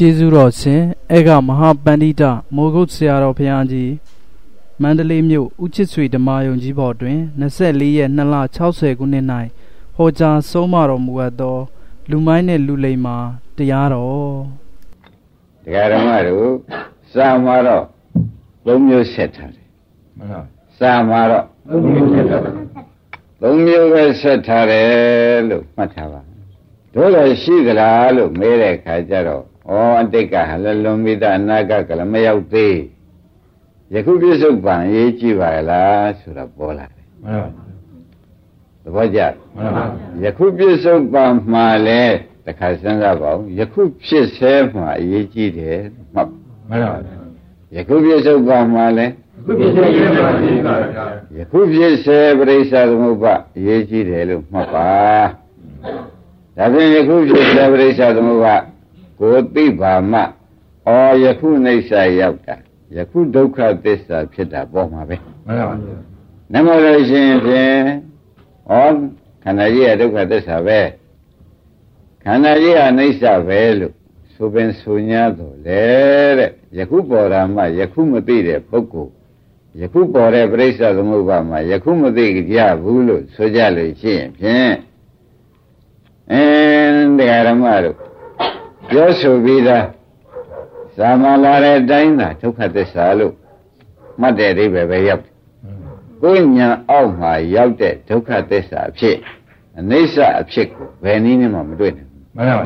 ကျေးဇူးတော်ရှင်အေကမဟာပန္တိတမိုးကုတ်ဆရာတော်ဘုရားကြီးမန္တလေးမြို့ဦးချစ်ဆွေဓမ္မယုံကြီးဘော်တွင်24ရက်2လ60ခုနှစ်၌ဟောကြားဆုံးမတော်မူအပ်သော လူမိုင်းနှင့်လူလိမ္မာတရားတော်တရားဓမ္မတို့စာမှာတော့သုံးမျိုးဆက်ထားတယ်မှန်ပါစာမှာတော့သုံးမျိုးဆက်ထားတယ်သုံးမျိုးပဲဆက်ထားတယ်လို့မှတ်ထားပါတို့လည်းရှိသလားလို့မေးတဲ့ခါကျတော့ ဩအတိတ်ကဟလလွန်မိသားအနာဂတ်ကလည်းမရောက်သေးယခုပြစ္ဆုတ်ပံရေးကြည့်ပါလားဆိုတော့ပေါ်လာတယ်မှန်ပါသဘောကျမှန်ပါယခုပြစ္ဆုတ်ပံမှာလဲတခါစဉ်းစားပါဦးယခုဖြစ်ဆဲမှာအရေးကြီးတယ်မှတ်မှန်ပါယခုပြစ္ဆုတ်ပံမှာလဲယခုဖြစ်ဆဲယခုဖြစ်ဆဲပရိစ္ဆာသမုပ္ပါအရေးကြီးတယ်လို့မှတ်ပါဒါဖြင့်ယခုဖြစ်ဆဲပရိစ္ဆာသမုပ္ပါ ကိုသိပါမှအော်ယခုနှိစ္စရောက်တာယခုဒုက္ခသစ္စာဖြစ်တာပေါ်မှာပဲမှန်ပါပါနမလို့ရှိရင်ဖြင့်ဩခန္ဓာကြီးကဒုက္ခသစ္စာပဲခန္ဓာကြီးကအနိစ္စပဲလို့ဆိုပင်ဆို냐တော့လေတဲ့ယခုပေါ်တာမှယခုမသိတဲ့ပုဂ္ဂိုလ်ယခုပေါ်တဲ့ပြိဿသမုပ္ပါမှာယခုမသိကြဘူးလို့ဆိုကြလို့ရှိရင်ဖြင့်အင်းတရားဓမ္မတို့ ပြောဆိုပြီးသားဇာမလာတဲ့အတိုင်းသာဒုက္ခသစ္စာလို့မှတ်တဲ့အဓိပ္ပာယ်ပဲရောက်တယ်။ကိုယ်ညာအောက်မှာရောက်တဲ့ဒုက္ခသစ္စာအဖြစ်အနိစ္စအဖြစ်ကိုဘယ်နည်းနဲ့မှမတွေ့နိုင်ဘူး။မှန်ပါပါ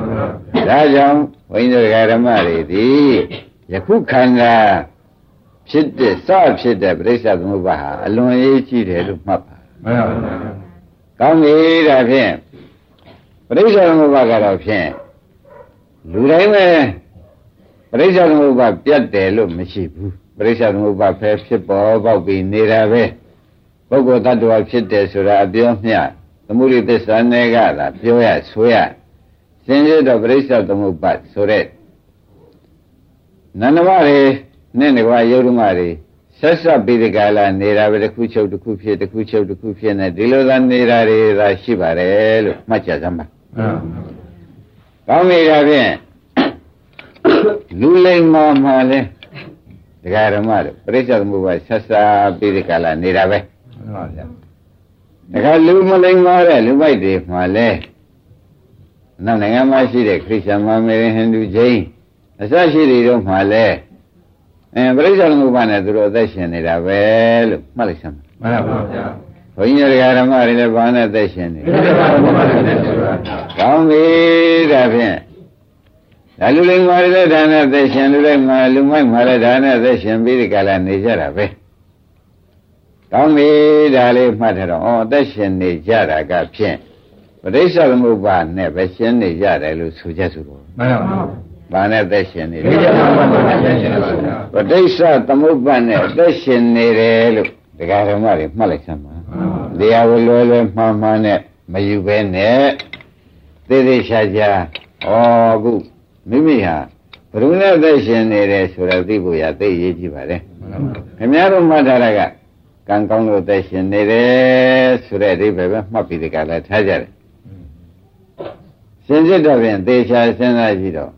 ။ဒါကြောင့်ဘုန်းကြီးတို့ဓမ္မတွေဒီယခုခန္ဓာဖြစ်တဲ့စဖြစ်တဲ့ပြိဿသမုပ္ပါဟာအလွန်ရေးကြီးတယ်လို့မှတ်ပါ။မှန်ပါပါ။ကောင်းပြီဒါဖြင့်ပြိဿသမုပ္ပါကတော့ဖြင့် လူတိုင်းပဲပရိစ္ဆေသမုပ္ပါပြတ်တယ်လို့မရှိဘူးပရိစ္ဆေသမုပ္ပါဖဲဖြစ်ပေါ်ပေါက်ပြီးနေတာပဲပုဂ္ဂိုလ်တ attva ဖြစ်တယ်ဆိုတာအပြောမျှသမုဒိသစ္စာနဲ့ကသာပြောရဆိုရစင်ရတော့ပရိစ္ဆေသမုပ္ပါဆိုတဲ့နန္ဒမတွေနဲ့နေကွာယုတ်ဓမ္မတွေဆက်ဆက်ပြီးဒီကလာနေတာပဲတစ်ခုချုပ်တစ်ခုဖြစ်တစ်ခုချုပ်တစ်ခုဖြစ်နေဒီလိုသာနေတာတွေသာရှိပါတယ်လို့မှတ်ကြစမ်းပါ ကောင်းပြီဒါဖြင့်လူလိမ္မာမှာလဲဒကာဓမ္မတို့ပြိဿသမုပ္ပါဆက်စားပြီးဒီကလာနေတာပဲမှန်ပါဗျာဒကာလူမလိမ္မာတဲ့လူပိုက်တွေမှာလဲနောက်နိုင်ငံမှာရှိတဲ့ခရစ်ယာန်မမေရင်ဟိန္ဒူဂျိန်းအစရှိတွေတော့မှာလဲအဲပြိဿသမုပ္ပါနဲ့သူတို့အသက်ရှင်နေတာပဲလို့မှတ်လိုက်စမ်းမှန်ပါဗျာ ဘုန်းကြီးတရားဓမ္မတွေလည်းဘာနဲ့သက်ရှင်နေလဲကောင်းပြီဒါဖြင့်ဒါလူလိမ္မာတွေလည်းဒါနဲ့သက်ရှင်လူလိုက်မှာလူမိုက်မှာလည်းဒါနဲ့သက်ရှင်ပြီးဒီကလာနေကြတာပဲကောင်းပြီဒါလေးမှတ်ထားတော့ဩသက်ရှင်နေကြတာကဖြင့်ပဋိစ္စသမုပ္ပါနဲ့ပဲရှင်နေကြတယ်လို့ဆိုချက်ဆိုတော့မှန်ပါပါဘာနဲ့သက်ရှင်နေလဲပဋိစ္စသမုပ္ပါနဲ့သက်ရှင်နေတယ်လို့တရားဓမ္မတွေမှတ်လိုက်စမ်းပါ တရားကိုလွယ်လွယ်မှန်မှန်နဲ့မယူဘဲနဲ့သေသေးချာချာဩခုမိမိဟာဘုရုနဲ့သက်ရှင်နေတယ်ဆိုတော့သိဖို့ရသိရေးကြည့်ပါလေခင်ဗျားတို့မှတ်ထားတာကကံကောင်းလို့သက်ရှင်နေတယ်ဆိုတဲ့အဓိပ္ပာယ်ပဲမှတ်ပြီးဒီကလည်းထားကြတယ်ရှင်စစ်တော့ပြင်သေချာစဉ်းစားကြည့်တော့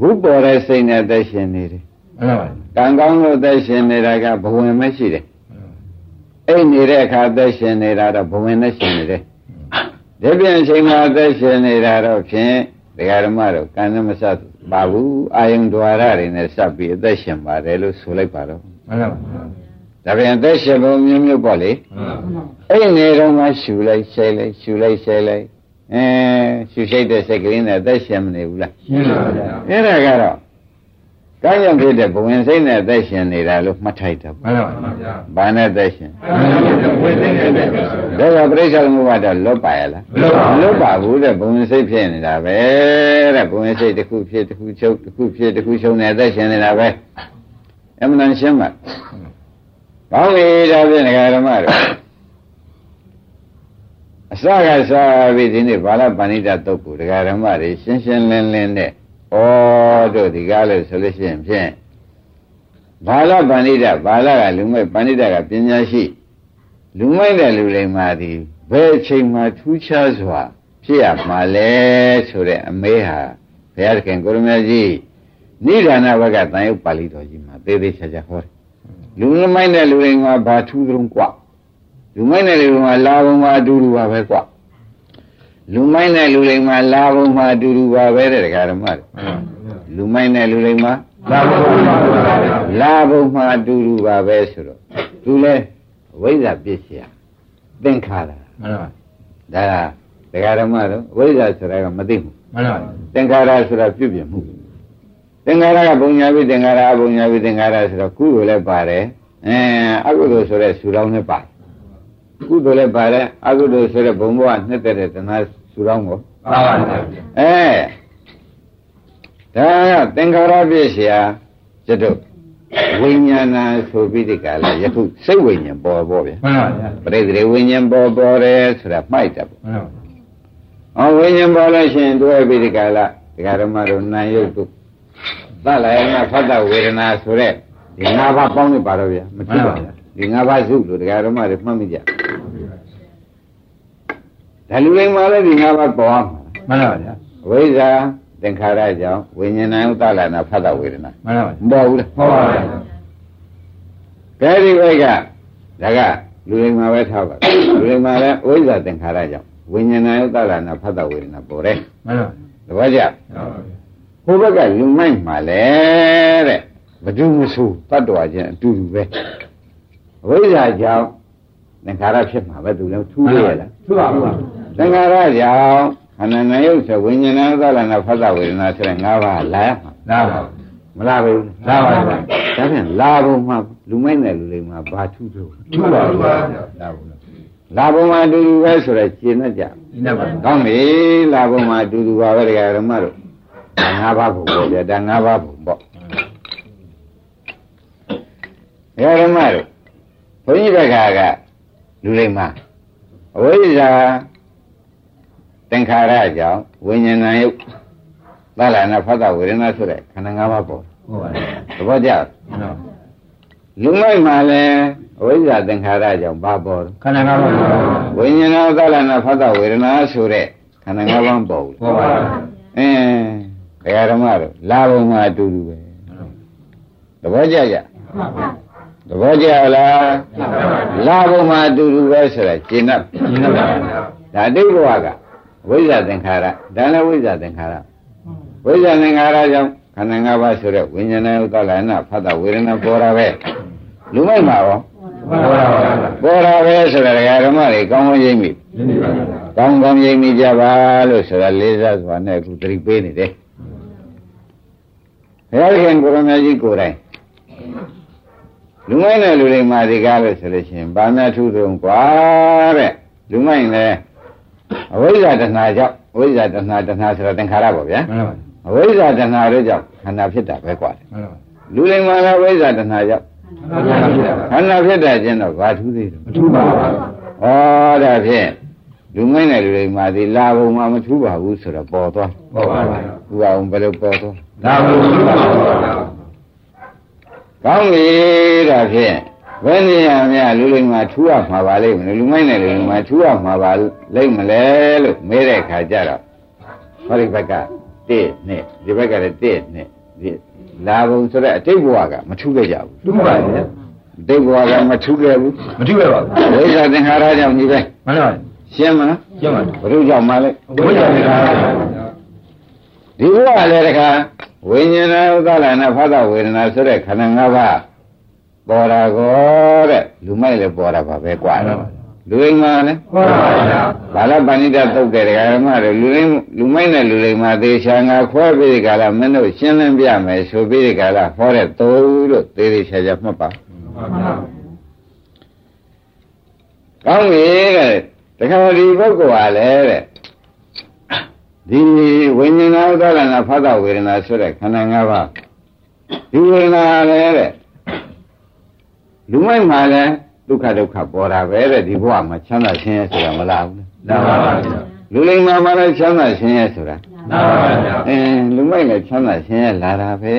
ခုပေါ်တဲ့စိတ်နဲ့သက်ရှင်နေတယ်မှန်ပါပါကံကောင်းလို့သက်ရှင်နေတာကဘဝင်မရှိတယ် အိတ်နေတဲ့အခါသက်ရှင်နေတာတော့ဘဝင်နဲ့ရှင်နေတယ်ဒီပြင်အချိန်မှာသက်ရှင်နေတာတော့ဖြင့်ဒကာဓမ္မတို့ကံနဲ့မဆက်ပါဘူးအာယုံ द्वार တွေနဲ့ဆက်ပြီးအသက်ရှင်ပါတယ်လို့ဆိုလိုက်ပါတော့မှန်ပါပါဒါပြန်အသက်ရှင်ပုံမျိုးမျိုးပေါ့လေအဲ့နေတော့မှရှူလိုက်ရှဲလိုက်ရှူလိုက်ရှဲလိုက်အဲရှူရှိတဲ့စိတ်ကလေးနဲ့အသက်ရှင်မနေဘူးလားရှင်းပါဗျာအဲ့ဒါကတော့ ကောင်းရဖြစ်တဲ့ဘဝင်စိတ်နဲ့သက်ရှင်နေတာလို့မှတ်ထိုက်တယ်မှန်ပါပါဗျာဘာနဲ့သက်ရှင်ဘဝင်စိတ်နဲ့သက်ရှင်ဒါကပြိဿသမုပ္ပါဒလွတ်ပါရဲ့လားလွတ်ပါဘူးတဲ့ဘဝင်စိတ်ဖြစ်နေတာပဲတဲ့ဘဝင်စိတ်တစ်ခုဖြစ်တစ်ခုချုပ်တစ်ခုဖြစ်တစ်ခုချုပ်နေသက်ရှင်နေတာပဲအမှန်တန်ရှင်းပါကောင်းပြီဒါဖြင့်ဒကာဓမ္မတို့အစကစားပြီးဒီနေ့ဘာလပဏိတတုတ်ကိုဒကာဓမ္မတွေရှင်းရှင်းလင်းလင်းနဲ့ ဩတို့ဒီကားလို့ဆိုလို့ရှိရင်ဖြင့်ဘာလပဏိတဘာလကလူမိုက်ပဏိတကပညာရှိလူမိုက်တဲ့လူလိမ္မာသည်ဘယ်အချိန်မှထူးခြားစွာဖြစ်ရမှာလဲဆိုတဲ့အမေးဟာဘုရားသခင်ကိုရမကြီး နိဒာနဘက်ကတန်ရုပ်ပါဠိတော်ကြီးမှာသေသေးချာချာဟောတယ်လူမိုင်းတဲ့လူတွေကဘာထူးကြုံกว่าလူမိုင်းတဲ့လူတွေကလာဘုံမှာအတူတူပါပဲกว่า လူမိုင်းတဲ့လူတွေမှာလာဘုံမှာအတူတူပါပဲတဲ့ဒကာဓမ္မတွေလူမိုင်းတဲ့လူတွေမှာလာဘုံမှာလာဘုံမှာအတူတူပါပဲဆိုတော့သူလဲဝိဇ္ဇာပြည့်စရာသင်္ခါရမှန်ပါဒါကဒကာဓမ္မတို့ဝိဇ္ဇာဆိုတာကမသိဘူးမှန်ပါသင်္ခါရဆိုတာပြုပြင်မှုသင်္ခါရကဘုံညာပြီးသင်္ခါရအဘုံညာပြီးသင်္ခါရဆိုတော့ကုသိုလ်လည်းပါတယ်အဲအကုသိုလ်ဆိုတဲ့ဆူတောင်းလည်းပါတယ်ကုသိုလ်လည်းပါတယ်အကုသိုလ်ဆိုတဲ့ဘုံဘဝနှစ်သက်တဲ့တဏှာ ဆူတောင်းကိုပါပါအဲဒါကသင်္ခါရပြည့်เสียကျွတ်ဝိညာဏဆိုပြီးဒီကလာယခုစိတ်ဝိညာဉ်ပေါ်ပေါ်ဗျာမှန်ပါဗျာပရိသေဝိညာဉ်ပေါ်ပေါ်တယ်ဆိုတာမှိုက်တယ်ပေါ့မှန်ပါအော်ဝိညာဉ်ပေါ်လို့ရှိရင်တွဲပြီးဒီကလာဒီကရမတို့နာယုတ်တို့သလယနာဖတ်တဝေဒနာဆိုတဲ့ဒီငါးပါးပေါင်းနေပါတော့ဗျာမဖြစ်ပါဘူးဒီငါးပါးစုလို့ဒီကရမတွေမှတ်မိကြ ဒါလူတိုင်းမှာလည်းဒီငါးပါးပေါ်မှာမှန်ပါဗျာဝိဇ္ဇာသင်္ခါရကြောင့်ဝိညာဏဥဒ္ဒလနာဖတ်တဝေဒနာမှန်ပါမပေါ်ဘူးလားပေါ်ပါဘူးကဲဒီဘက်ကဒါကလူတွေမှာပဲထားပါလူတွေမှာလည်းဝိဇ္ဇာသင်္ခါရကြောင့်ဝိညာဏဥဒ္ဒလနာဖတ်တဝေဒနာပေါ်တယ်မှန်ပါတပည့်ကြဟိုဘက်ကလူမိုက်မှာလေတဲ့ဘဒုမဆိုးတတ်တော်ချင်းအတူတူပဲဝိဇ္ဇာကြောင့်သင်္ခါရဖြစ်မှာပဲသူလည်းထူးရလားထူးပါဘူး သင်္ခါရကြောင့်ခန္ဓာနယုတ်ဆိုဝိညာဏသလနာဖသဝေဒနာဆိုတဲ့၅ပါးလာရမှာလာပါမလာဘူးလာပါဘူးဒါဖြင့်လာဖို့မှလူမိုက်တဲ့လူတွေမှာဘာထူးထူးထူးပါဘူးလာဘူးလာဘုံမှာအတူတူပဲဆိုတော့ရှင်းတတ်ကြရှင်းတတ်ပါကောင်းပြီလာဘုံမှာအတူတူပါပဲတရားဓမ္မတို့ငါးပါးဘုံပေါ့ဗျာဒါငါးပါးဘုံပေါ့တရားဓမ္မတို့ဘုန်းကြီးတက္ကကလူတွေမှာအဝိဇ္ဇာ သင်္ခါရကြောင့်ဝိညာဏယုတ်သလနာဖတ်တာဝေဒနာဆိုတဲ့ခန္ဓာ၅ပါးပေါ်ဟုတ်ပါတယ်သဘောကျလူမိုက်မှာလည်းအဝိဇ္ဇာသင်္ခါရကြောင့်ဘာပေါ်ခန္ဓာ၅ပါးဝိညာဏသလနာဖတ်တာဝေဒနာဆိုတဲ့ခန္ဓာ၅ပါးပေါ်ဘူးဟုတ်ပါတယ်အင်းဘယ်ဓမ္မတော့လာဘုံမှာအတူတူပဲသဘောကျကြသဘောကျလားလာဘုံမှာအတူတူပဲဆိုတာရှင်းတတ်ရှင်းတတ်ပါဒါအတိတ်ဘဝက ဝိဇ္ဇာသင်္ခါရဒါလည်းဝိဇ္ဇာသင်္ခါရဝိဇ္ဇာသင်္ခါရကြောင့်ခန္ဓာ၅ပါးဆိုတဲ့ဝိညာဏဥဒ္ဒလနာဖတ်တာဝေဒနာပေါ်တာပဲလူမိုက်မှာရောပေါ်တာပဲဆိုတာဓမ္မတွေကောင်းကောင်းရိပ်မိကောင်းကောင်းရိပ်မိကြပါလို့ဆိုတာလေးစားစွာနဲ့အခုသတိပေးနေတယ်ဘုရားရှင်ကိုရမကြီးကိုယ်တိုင်လူမိုက်တဲ့လူတွေမှာဒီကားလို့ဆိုလို့ရှိရင်ဗာများထူးဆုံးกว่าတဲ့လူမိုက်လည်း အဝိဇ္ဇာတဏှာကြောင့်အဝိဇ္ဇာတဏှာတဏှာဆိုတာသင်္ခါရပေါ့ဗျာမှန်ပါပါအဝိဇ္ဇာတဏှာတို့ကြောင့်ခန္ဓာဖြစ်တာပဲกว่าမှန်ပါပါလူလိမ္မာလာဝိဇ္ဇာတဏှာကြောင့်ခန္ဓာဖြစ်တာချင်းတော့ဘာထူးသေးတယ်မထူးပါဘူးဩဒါဖြင့်လူငိုင်းတဲ့လူတွေမှာဒီလာဘုံမှာမထူးပါဘူးဆိုတော့ပေါ်သွားပေါ်ပါပါဥပအောင်ဘယ်လိုပေါ်သွားလာဘုံထူးပါဘူးကောင်းပြီဒါဖြင့် ဘယ်နေရာများလူလိမ္မာထူရမှာပါလိမ့်မလို့လူမိုက်နဲ့လူလိမ္မာထူရမှာပါလိမ့်မလဲလို့မေးတဲ့ခါကျတော့ဟောဒီဘက်က1နဲ့ဒီဘက်ကလည်း1နဲ့ဒီလာဘုံဆိုတဲ့အတိတ်ဘဝကမထူခဲ့ကြဘူးထူပါရဲ့အတိတ်ဘဝကမထူခဲ့ဘူးမထူခဲ့ပါဘူးဝိဇ္ဇာသင်္ခါရကြောင့်ဒီပဲမှန်ပါရှင်းမလားရှင်းပါဘုရုကြောင့်မလဲဝိဇ္ဇာသင်္ခါရဒီဘဝလည်းတခါဝိညာဏဥဒ္ဒလနာဖသဝေဒနာဆိုတဲ့ခန္ဓာ၅ပါး ပေါ်တာကောတဲ့လူမိုက်လည်းပေါ်တာပါပဲกว่าလူအိမ်မှာလည်းပေါ်ပါဗျာဘာလပဏိတတုတ်တဲ့ဓမ္မတွေလူအိမ်လူမိုက်နဲ့လူအိမ်မှာသေချာငါခွဲပြီးဒီကလာမင်းတို့ရှင်းလင်းပြမယ်ဆိုပြီးဒီကလာဟောတဲ့သို့လို့သေသေးချာချာမှတ်ပါကောင်းပြီတဲ့တခါဒီပုဂ္ဂိုလ်ဟာလည်းတဲ့ဒီဝိညာဏဥဒ္ဒလနာဖသဝေဒနာဆိုတဲ့ခန္ဓာ၅ပါးဒီဝေဒနာလည်းတဲ့ လူမိုက်မှာလည်းဒုက္ခဒုက္ခပေါ်တာပဲတဲ့ဒီဘဝမှာချမ်းသာခြင်းရဲ့ဆိုတာမလားဘူးလားမှန်ပါဗျာလူလိမ္မာမှာလည်းချမ်းသာခြင်းရဲ့ဆိုတာမှန်ပါဗျာအင်းလူမိုက်လည်းချမ်းသာခြင်းရဲ့လာတာပဲ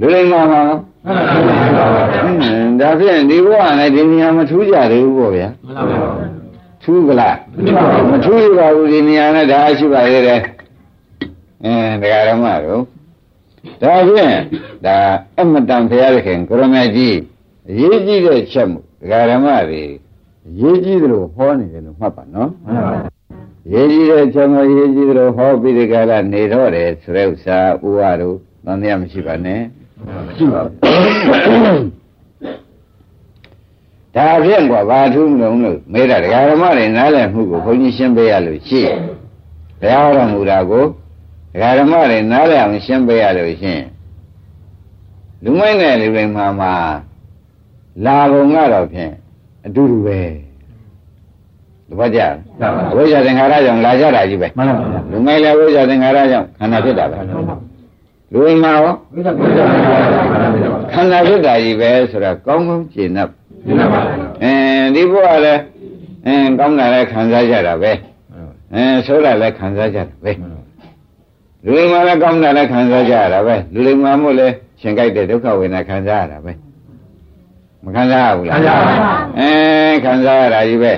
လူလိမ္မာမှာမှန်ပါဗျာဒါဖြင့်ဒီဘဝနဲ့ဒီနေရာမထူးကြသေးဘူးပေါ့ဗျာမှန်ပါဗျာထူးကလားမထူးပါဘူးဒီနေရာနဲ့ဒါရှိပါရဲ့တဲ့အင်းတရားဓမ္မတို့ ဒါဖြင့်ဒါအမတန်ဘုရားခင်ကိုရမကြီးအရေးကြီးတဲ့ချက်မှုတရားဓမ္မတွေရေးကြီးတယ်လို့ဟောနေတယ်လို့မှတ်ပါနော်မှန်ပါပါရေးကြီးတဲ့ချက်မှုရေးကြီးတယ်လို့ဟောပြီးဒီကရနေတော့တယ်ဆိုတဲ့ဥစ္စာဥဝါတို့သံဃာမရှိပါနဲ့မရှိပါဘူးဒါဖြင့်ကွာဘာထူးမလို့လို့မေးတာဒကာဓမ္မတွေနားလည်မှုကိုဘုန်းကြီးရှင်းပေးရလို့ရှိဘုရားတော်မူတာကို ဒကာဓမ္မတွေနားလည်အောင်ရှင်းပေးရလို့ရှိရင်လူမိုင်းတဲ့လူတွေမှာမှာလာပုံကတော့ဖြင့်အတူတူပဲတပတ်ကြဝိဇ္ဇာသင်္ခါရကြောင့်လာကြတာကြီးပဲမှန်ပါဗျာလူမိုင်းလည်းဝိဇ္ဇာသင်္ခါရကြောင့်ခန္ဓာဖြစ်တာပဲလူအိမ်မှာရောခန္ဓာဖြစ်တာကြီးပဲဆိုတော့ကောင်းကောင်းကျင့်납အဲဒီဘုရားလည်းအင်းကောင်းတာလည်းခံစားကြတာပဲအင်းဆိုးတာလည်းခံစားကြတာပဲ လူတွေမှာလည်းကောင်းတာလည်းခံစားကြရတာပဲလူတွေမှာမို့လဲရှင်ကြိုက်တဲ့ဒုက္ခဝေဒနာခံစားရတာပဲမခံစားရဘူးလားခံစားပါဘူးအဲခံစားရတာကြီးပဲ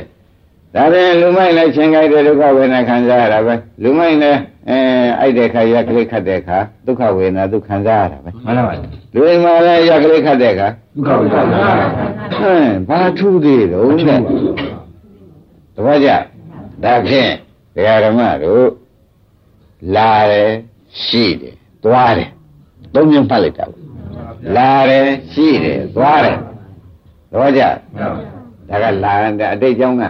ဒါပြန်လူမိုက်လည်းရှင်ကြိုက်တဲ့ဒုက္ခဝေဒနာခံစားရတာပဲလူမိုက်လည်းအဲအိုက်တဲ့ခါရက်ကလေးခတ်တဲ့ခါဒုက္ခဝေဒနာသူခံစားရတာပဲမှန်ပါပါလူတွေမှာလည်းရက်ကလေးခတ်တဲ့ခါဒုက္ခဝေဒနာဟမ်ဘာထူးသေးတော့တဲ့တပည့်ကြဒါဖြင့်ဒကာဓမ္မတို့ လာတယ်ရှိတယ်သွားတယ်သုံးမျိုးဖတ်လိုက်တာလာတယ်ရှိတယ်သွားတယ်တော့ကြဒါကလာတဲ့အတိတ်ကြောင့်က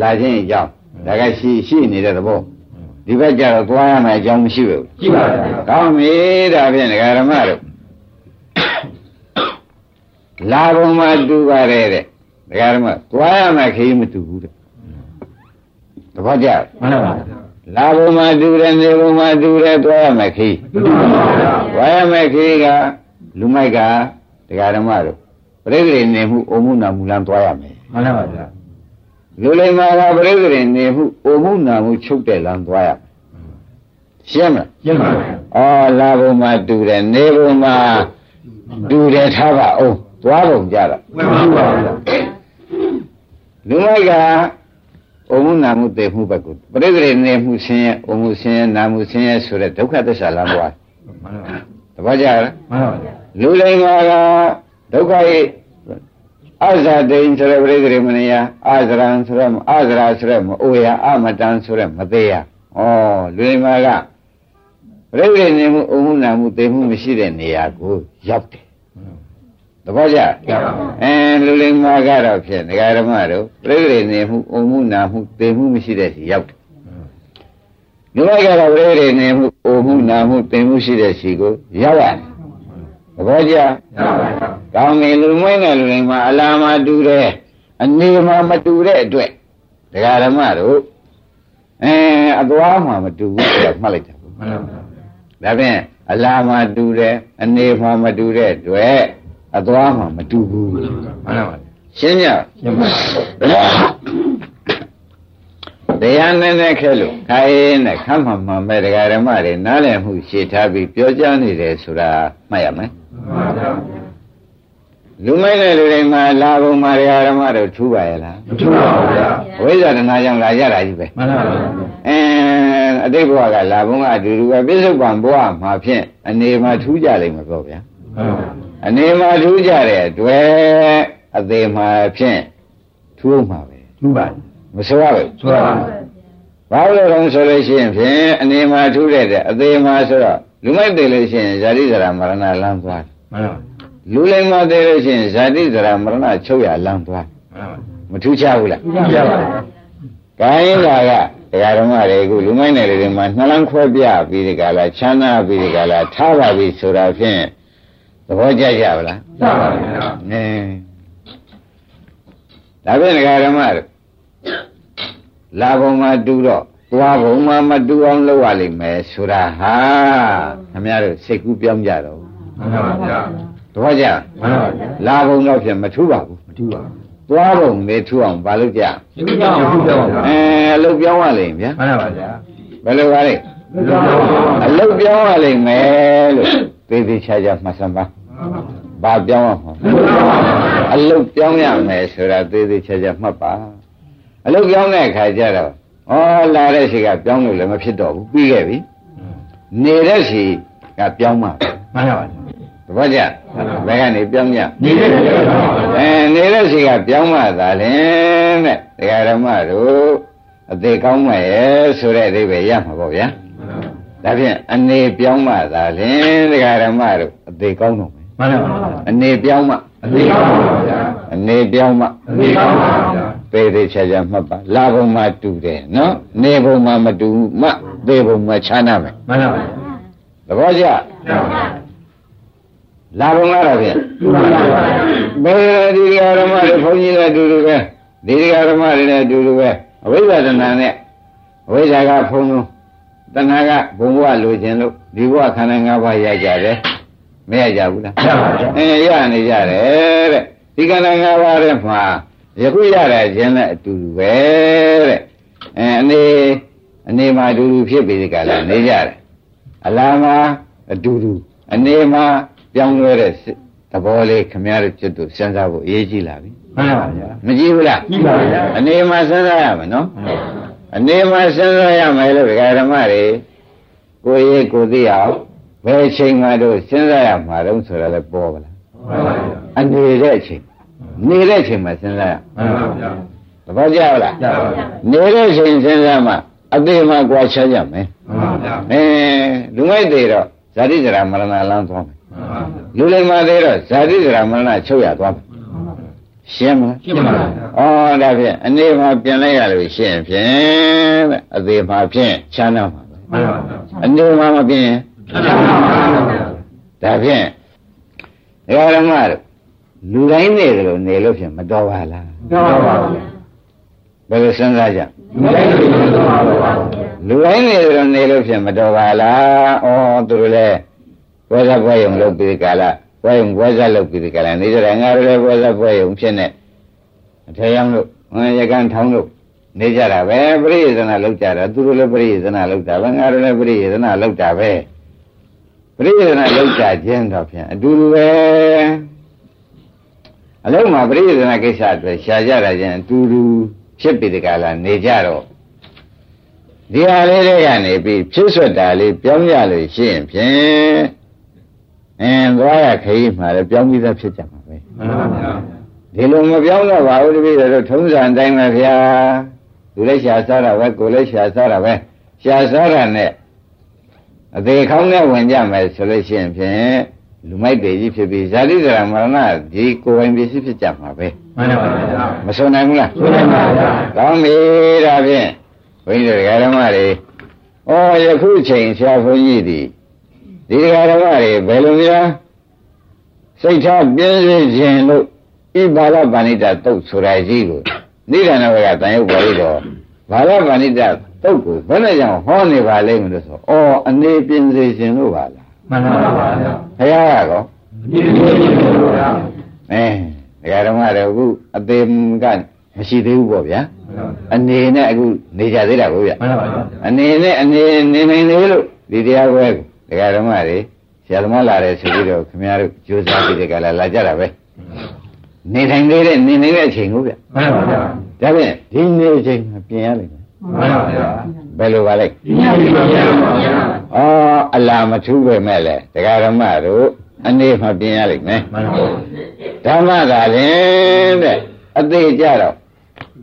လာခြင်းအကြောင်းဒါကရှိရှိနေတဲ့သဘောဒီဘက်ကျတော့သွားရမယ်အကြောင်းမရှိဘူးရှိပါဘူးကောင်းပြီဒါဖြင့်ဒကာဓမ္မတို့လာဘုံမှာတူပါတယ်တဲ့ဒကာဓမ္မသွားရမယ်ခရီးမတူဘူးတဲ့သဘောကျမှန်ပါပါ လာဘုံမှာတူတယ်နေဘုံမှာတူတယ်သွားရမယ်ခီးသွားရမယ်ခီးကလူမိုက်ကဒကာဓမ္မတို့ပြိဿရိနေမှုအုံမှုနာမှုလမ်းသွားရမယ်မှန်ပါဗျာလူလိမ္မာကပြိဿရိနေမှုအုံမှုနာမှုချုပ်တဲ့လမ်းသွားရမယ်ရှင်းမလားရှင်းပါဗျာအော်လာဘုံမှာတူတယ်နေဘုံမှာတူတယ်ထားပါအောင်သွားပုံကြတာမှန်ပါဗျာလူမိုက်ကဩ မှုနာမှုသိမှုဘက်ကိုပရိသေနေမှုဆင်းရဲဩမှုဆင်းရဲနာမှုဆင်းရဲဆိုတဲ့ဒုက္ခသစ္စာလမ်းသွားမှန်ပါတပည့်ကြလားမှန်ပါလူလိမ္မာကဒုက္ခရဲ့အဇာတိန်ဆိုတဲ့ပရိသေမနယအာဇရံဆိုတဲ့အာဇရာဆိုတဲ့မအိုရအမတန်ဆိုတဲ့မသေးရဩလူလိမ္မာကပရိသေနေမှုဩမှုနာမှုသိမှုမရှိတဲ့နေရာကိုရောက်တယ် သဘောကျအဲလူလိမ္မာကတော့ဖြစ်ဒကာဓမ္မတို့ပြိဋိနေမှုအုံမှုနာမှုသိမှုမရှိတဲ့စီရောက်တယ်လူမိုက်ကတော့ပြိဋိနေမှုအုံမှုနာမှုသိမှုရှိတဲ့စီကိုရောက်ရတယ်သဘောကျကောင်းပြီလူမိုက်နဲ့လူလိမ္မာအလားမတူတဲ့အနေမှာမတူတဲ့အတွက်ဒကာဓမ္မတို့အဲအသွားမှာမတူဘူးဆိုတာမှတ်လိုက်တာမှန်ပါဘူးဒါဖြင့်အလားမတူတဲ့အနေမှာမတူတဲ့အတွက် အသွားမှမတူဘူးမှန်ပါပါရှင်းကြရှင်းပါတရားနဲ့နဲ့ခဲလို့ခိုင်းနဲ့ခမ်းမှမှမဲ့တရားဓမ္မတွေနားလည်မှုရှေ့ထားပြီးပြောကြားနေတယ်ဆိုတာမှတ်ရမယ်မှန်ပါပါလူမိုက်တဲ့လူတွေမှာလာကုန်မှာတရားဓမ္မတို့ထူပါရဲ့လားမထူပါဘူးဗျာဝိဇ္ဇာတနာကြောင့်လာကြတာကြီးပဲမှန်ပါပါအဲအတိတ်ဘဝကလာကုန်ကအတူတူပဲပြစ္ဆုတ်ပံဘဝမှာဖြင့်အနေမှာထူးကြလိမ့်မယ်ပေါ့ဗျာမှန်ပါ အနေမှာထူးကြတဲ့အတွက်အသေးမှာဖြင့်ထူးမှာပဲထူးပါမဆိုရဘူးဆိုရပါဘာလို့လဲဆိုလို့ရှိရင်ဖြင့်အနေမှာထူးတဲ့အသေးမှာဆိုတော့လူမိုက်တယ်လို့ရှိရင်ဇာတိဇရာမရဏလမ်းသွားမှန်ပါလူလိမ္မာတယ်လို့ရှိရင်ဇာတိဇရာမရဏချုပ်ရလမ်းသွားမထူးချဘူးလားထူးချပါဘူးကိုင်းလာကတရားဓမ္မတွေအခုလူမိုက်နယ်တွေမှာနှလန်းခွဲပြပြီးဒီကလာချမ်းသာပြီးဒီကလာထားပါပြီဆိုတာဖြင့် သဘောကျကြပါလားကျပါပါဗျာအင်းဒါဖြင့်ဒကာဓမ္မတို့လာဘုံမှာတူတော့သွားဘုံမှာမတူအောင်လုပ်ရလိမ့်မယ်ဆိုတာဟာခင်ဗျားတို့စိတ်ကူးပြောင်းကြတော့မှန်ပါဗျာသဘောကျမှန်ပါဗျာလာဘုံတော့ဖြင့်မထူပါဘူးမထူပါဘူးသွားပုံလေးထူအောင်ဘာလို့ကြလူပြောင်းလူပြောင်းအဲအလုပ်ပြောင်းရလိမ့်ဗျာမှန်ပါဗျာဘယ်လိုပါလဲအလုပ်ပြောင်းရလိမ့်မယ်လို့ သေသေးချာချာမှတ်စမ်းပါဘာပြောင်းရမှာအလုတ်ပြောင်းရမယ်ဆိုတာသေးသေးချာချာမှတ်ပါအလုတ်ပြောင်းတဲ့အခါကျတော့ဩလာတဲ့ရှိကပြောင်းလို့လည်းမဖြစ်တော့ဘူးပြီးခဲ့ပြီနေတဲ့စီကပြောင်းမှာမှန်ပါပါတပည့်ကြဘယ်ကနေပြောင်းကြနေတဲ့ပြောင်းပါပါအဲနေတဲ့စီကပြောင်းမှသာလင်တဲ့တရားဓမ္မတို့အသေးကောင်းမှရဲ့ဆိုတဲ့အဓိပ္ပာယ်ရမှာပေါ့ဗျာ ဒါဖြင့်အနေပြောင်းမှသာလင်တရားဓမ္မတို့အသေးကောင်းတော့မယ်မှန်ပါပါအနေပြောင်းမှအသေးကောင်းပါဗျာအနေပြောင်းမှအသေးကောင်းပါဗျာပေသေးချာချာမှတ်ပါလာဘုံမှာတူတယ်နော်နေဘုံမှာမတူမှသေဘုံမှာခြားနာမယ်မှန်ပါပါသဘောကျလာဘုံကတော့ဖြင့်မှန်ပါပါဘယ်ဒီဃာရမတွေဘုန်းကြီးလည်းအတူတူပဲဒီဃာရမတွေလည်းအတူတူပဲအဝိဇ္ဇာတဏ္ဍာနဲ့အဝိဇ္ဇာကဖုံးလုံး တဏှာကဘုံဘဝလိုခြင်းလို့ဒီဘဝခန္ဓာ၅ပါးရကြတယ်မရကြဘူးလားရပါဗျာအဲရနေကြတယ်တဲ့ဒီခန္ဓာ၅ပါးထဲမှာယခုရတဲ့ခြင်းနဲ့အတူတူပဲတဲ့အဲအနေအနေမှာအတူတူဖြစ်ပြီးဒီကလာနေကြတယ်အလားမှာအတူတူအနေမှာပြောင်းလဲတဲ့သဘောလေးခမရတို့ကျွတ်တို့စဉ်းစားဖို့အရေးကြီးလာပြီမှန်ပါဗျာမကြည့်ဘူးလားကြည့်ပါဗျာအနေမှာစဉ်းစားရမယ်နော် အနေမှာစဉ်းစားရမယ်လို့ဒကာဓမ္မတွေကိုယ်ရေးကိုယ်သိအောင်ဘယ်အချိန်မှတို့စဉ်းစားရမှာတုံးဆိုတာလည်းပေါ်ပါလားမှန်ပါဗျာအနေတဲ့အချိန်နေတဲ့အချိန်မှာစဉ်းစားရမှန်ပါဗျာသဘောကျလားကြပါဗျာနေတဲ့ချိန်စဉ်းစားမှအသေးမှကြွားချကြမယ်မှန်ပါဗျာအဲလူမိုက်သေးတော့ဇာတိဇရာမရဏလမ်းသွားမယ်မှန်ပါဗျာလူလိမ္မာသေးတော့ဇာတိဇရာမရဏချုပ်ရသွားမယ် ရှင်းမလားရှင်းပါဗျာဩဒါဖြင့်အနေမှာပြင်လိုက်ရလို့ရှင်းဖြင့်တဲ့အသေးမှာဖြင့်ချမ်းသာမှာပဲမှန်ပါဗျာအနေမှာမပြင်ရင်မှန်ပါဗျာဒါဖြင့်ဒကာဓမ္မတို့လူတိုင်းနေတယ်လို့နေလို့ဖြင့်မတော်ပါလားမှန်ပါဗျာဘယ်လိုစဉ်းစားကြမလိုက်ဘူးမှန်ပါဗျာလူတိုင်းနေတယ်လို့နေလို့ဖြင့်မတော်ပါလားဩသူတို့လည်းဘွဲစားဘွဲယုံလုပ်ပြီးကြလား ဘွဲယုံဘွဲစားလုပ်ပြီးကြလားနေကြတယ်ငါတို့လည်းဘွဲစားဘွဲယုံဖြစ်နေအထေရောင်လို့ရကန်ထောင်းလို့နေကြတာပဲပရိယေသနာလုပ်ကြတာသူတို့လည်းပရိယေသနာလုပ်တာပဲငါတို့လည်းပရိယေသနာလုပ်တာပဲပရိယေသနာလုပ်ကြခြင်းတော့ဖြင့်အတူတူပဲအလုံးမှာပရိယေသနာကိစ္စအတွက်ရှားကြတာချင်းအတူတူဖြစ်ပြီးတကလားနေကြတော့ဒီဟာလေးတွေကနေပြီးဖြစ်ဆွတ်တာလေးပြောင်းရလို့ရှိရင်ဖြင့် အင်းသွားရခရီးမှာလည်းပြောင်းပြီးသားဖြစ်ကြမှာပဲမှန်ပါဗျာဒီလိုမပြောင်းတော့ပါဘူးတပည့်တော်ထုံးစံအတိုင်းပဲဗျာသူလည်းရှာစားတာပဲကိုယ်လည်းရှာစားတာပဲရှာစားတာနဲ့အသေးခေါင်းနဲ့ဝင်ကြမယ်ဆိုလို့ရှိရင်ဖြင့်လူမိုက်တွေကြီးဖြစ်ပြီးဇာတိဇရာမရဏဒီကိုယ်ပိုင်ပစ္စည်းဖြစ်ကြမှာပဲမှန်ပါဗျာမဆုံးနိုင်ဘူးလားဆိုနိုင်ပါဗျာကောင်းပြီဒါဖြင့်ဘုန်းကြီးတို့ဓမ္မတွေဩယခုချိန်ဆရာဘုန်းကြီးဒီ ဒီဓမ္မတွေဘယ်လိုများစိတ်ထားပြင်းစေခြင်းလို့ဣဘာလပဏိတတုတ်ဆိုတာကြီးကိုနိဒာနဝကတန်ရုပ်ပါလိတော့ဘာလပဏိတတုတ်ကိုဘယ်နဲ့ကြောင့်ဟောနေပါလိမ့်မလို့ဆိုဩအနေပြင်းစေခြင်းလို့ပါလားမှန်ပါဗျာဘုရားကောဒီလိုမျိုးပါဗျာအဲဓမ္မတွေအခုအသေးကမရှိသေးဘူးပေါ့ဗျာအနေနဲ့အခုနေကြသေးတာကိုဗျမှန်ပါဗျာအနေနဲ့အနေနေနိုင်လေလို့ဒီတရားပွဲကို ဒကာဓမ္မတွေဆရာသမားလာတယ်ဆိုပြီးတော့ခင်ဗျားတို့ကြိုးစားပြီးဒီကလာလာကြတာပဲနေနိုင်သေးတဲ့နေနိုင်တဲ့အချိန်ကိုဗျမှန်ပါဗျာဒါဖြင့်ဒီနေအချိန်မှာပြင်ရလိမ့်မယ်မှန်ပါဗျာဘယ်လိုပါလဲဒီနေ့ပါဗျာပါဗျာဩအလာမထူးပဲမဲ့လေဒကာဓမ္မတို့အနေမှာပြင်ရလိမ့်မယ်မှန်ပါဓမ္မသာလင်တဲ့အသေးကြတော့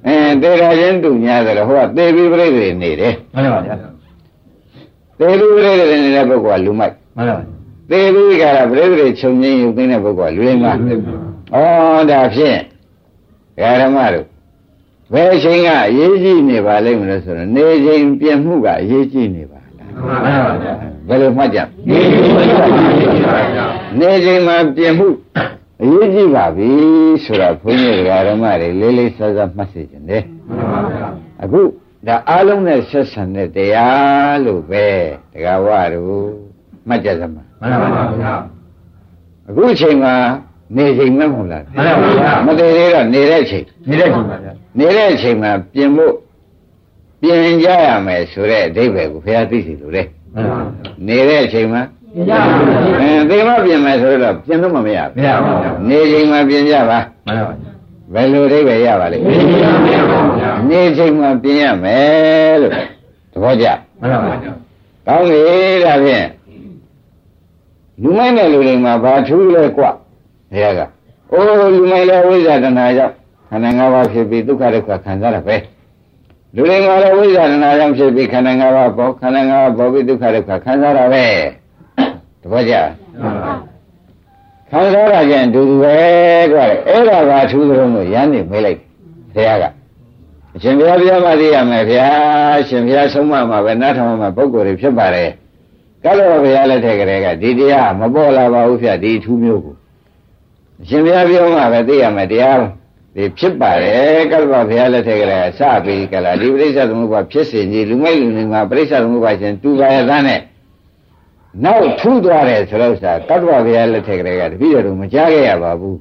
အဲသေတော်ချင်းတူညာဆိုတော့ဟိုကသေပြီးပြိတ္တိနေတယ်မှန်ပါဗျာ သေပြီးပြိတ္တိနေတဲ့ပုဂ္ဂိုလ်ကလူမိုက်မှန်ပါသေပြီးကြတာပြိတ္တိချုပ်ငင်းယူသိတဲ့ပုဂ္ဂိုလ်ကလူရင်းမဩဒါဖြင့်ဓမ္မတို့ဘယ်အချိန်ကအရေးကြီးနေပါလိမ့်မလို့ဆိုတော့နေချိန်ပြင်မှုကအရေးကြီးနေပါလားမှန်ပါဗျာဘယ်လိုမှတ်ကြဒီလိုပါဗျာနေချိန်မှာပြင်မှုအရေးကြီးပါပြီဆိုတာဘုန်းကြီးဓမ္မတွေလေးလေးစားစားမှတ်စေခြင်းတယ်မှန်ပါဗျာအခု ဒါအားလုံးနဲ့ဆက်ဆံတဲ့တရားလို့ပဲတက္ကဝတို့မှတ်ကြစမ်းပါမှန်ပါဗျာအခုအချိန်မှာနေချိန်မဟုတ်လားမှန်ပါဗျာမသေးသေးတော့နေတဲ့အချိန်နေတဲ့ချိန်ပါဗျာနေတဲ့အချိန်မှာပြင်ဖို့ပြင်ကြရမယ်ဆိုတဲ့အဓိပ္ပာယ်ကိုဘုရားသိစီလို့လေမှန်ပါနေတဲ့အချိန်မှာဗျာအဲသေမပြင်မယ်ဆိုတော့ပြင်လို့မမရမရပါဘူးဘူးနေချိန်မှာပြင်ကြပါမှန်ပါဗျာ ဘယ်လိုအဓိပ္ပာယ်ရပါလိမ့်ဒီလိုမရပါဘူးဗျာနေချိန်မှာပြင်ရမယ်လို့သဘောကျမှန်ပါဗျာကောင်းပြီဒါဖြင့်လူမိုက်တဲ့လူတွေမှာဘာထူးလဲကွဘုရားကအိုးလူမိုက်လဲဝိဇ္ဇာတဏှာကြောင့်ခန္ဓာ၅ပါးဖြစ်ပြီးဒုက္ခဒုက္ခခံစားရပဲလူတွေမှာလည်းဝိဇ္ဇာတဏှာကြောင့်ဖြစ်ပြီးခန္ဓာ၅ပါးပေါ်ခန္ဓာ၅ပါးပေါ်ပြီးဒုက္ခဒုက္ခခံစားရပဲတပည့်ကြ ခံစားရကြရင်ဒူဒူပဲကြွားတယ်အဲ့ဒါကထူးသလုံးလို့ရမ်းနေမေးလိုက်ဘုရားကအရှင်ဘုရားပြမသိရမယ်ဗျာရှင်ဘုရားဆုံးမမှာပဲနားထောင်မှာပုဂ္ဂိုလ်တွေဖြစ်ပါတယ်ကတ္တဝဘုရားလက်ထက်ကလေးကဒီတရားမပေါ်လာပါဘူးဗျဒီထူးမျိုးကိုအရှင်ဘုရားပြောမှပဲသိရမယ်တရားဒီဖြစ်ပါတယ်ကတ္တဝဘုရားလက်ထက်ကလေးကစပြီးကြလားဒီပရိစ္ဆေသမုပ္ပါဖြစ်စဉ်ကြီးလူမိုက်လူနေမှာပရိစ္ဆေသမုပ္ပါရှင်တူပါရသားနဲ့ နောက်ထူးသွားတယ်ဆိုတော့စာကတ္တဝဘုရားလက်ထက်ကလေးကတပည့်တော်မကြားခဲ့ရပါဘူး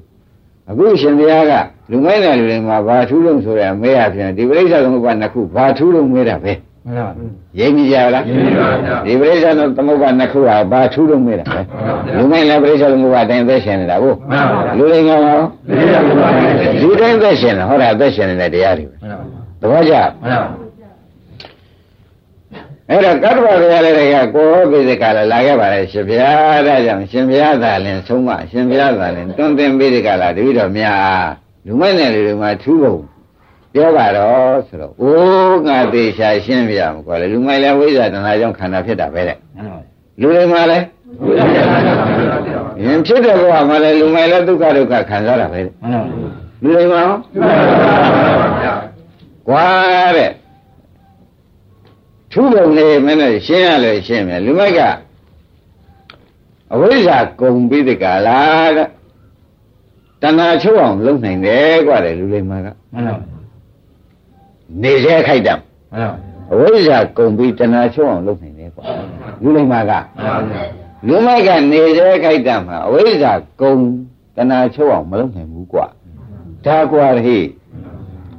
အခုရှင်ဘုရားကလူမိုက်တဲ့လူတွေမှာဘာထူးလို့ဆိုရမေးရပြန်ဒီပရိစ္ဆေသမုပ္ပါနှစ်ခုဘာထူးလို့မေးတာပဲမှန်ပါဗျာရိပ်မိကြလားရိပ်မိပါဗျာဒီပရိစ္ဆေသမုပ္ပါနှစ်ခုဟာဘာထူးလို့မေးတာပဲမှန်ပါဗျာလူမိုက်လည်းပရိစ္ဆေသမုပ္ပါတိုင်းသက်ရှင်နေတာကိုမှန်ပါဗျာလူတွေငါရောသိရပါပါဗျာလူတိုင်းသက်ရှင်တယ်ဟောတာသက်ရှင်နေတဲ့တရားတွေပဲမှန်ပါသဘောကျမှန်ပါ အဲ့တော့ကတ္တဝဘုရားလည်းတကကိုဟောပိစကလည်းလာခဲ့ပါလေရှင်ဘုရားဒါကြောင့်ရှင်ဘုရားသာလင်ဆုံးမရှင်ဘုရားသာလင်တွန်းတင်ပိစကလာတပည့်တော်များလူမိုက်တဲ့လူတွေမှာထူးဖို့ပြောပါတော့ဆိုတော့အိုးငါသေးချာရှင်းပြရမှာကွာလေလူမိုက်လည်းဝိဇ္ဇာတဏှာကြောင့်ခန္ဓာဖြစ်တာပဲတဲ့မှန်ပါလူတွေမှာလည်းဘုရားဗျာမှန်ပါဗျာရင်ဖြစ်တဲ့ဘဝမှာလည်းလူမိုက်လည်းဒုက္ခဒုက္ခခံစားတာပဲတဲ့မှန်ပါလူတွေမှာရောဗျာကွာတဲ့ ထူးပုံလေးမင်းတို့ရှင်းရလို့ရှင်းမယ်လူမိုက်ကအဝိဇ္ဇာကုံပြီးတဲ့ကလာတဲ့တဏှာချုပ်အောင်လုပ်နိုင်တယ်กว่าတယ်လူတွေမှာက မှန်ပါ နေစေခိုက်တံ မှန်ပါ အဝိဇ္ဇာကုံပြီးတဏှာချုပ်အောင်လုပ်နိုင်တယ်กว่าလူတွေမှာက မှန်ပါဗျာ လူမိုက်ကနေစေခိုက်တံမှာအဝိဇ္ဇာကုံတဏှာချုပ်အောင်မလုပ်နိုင်ဘူးกว่าဒါกว่าဟိ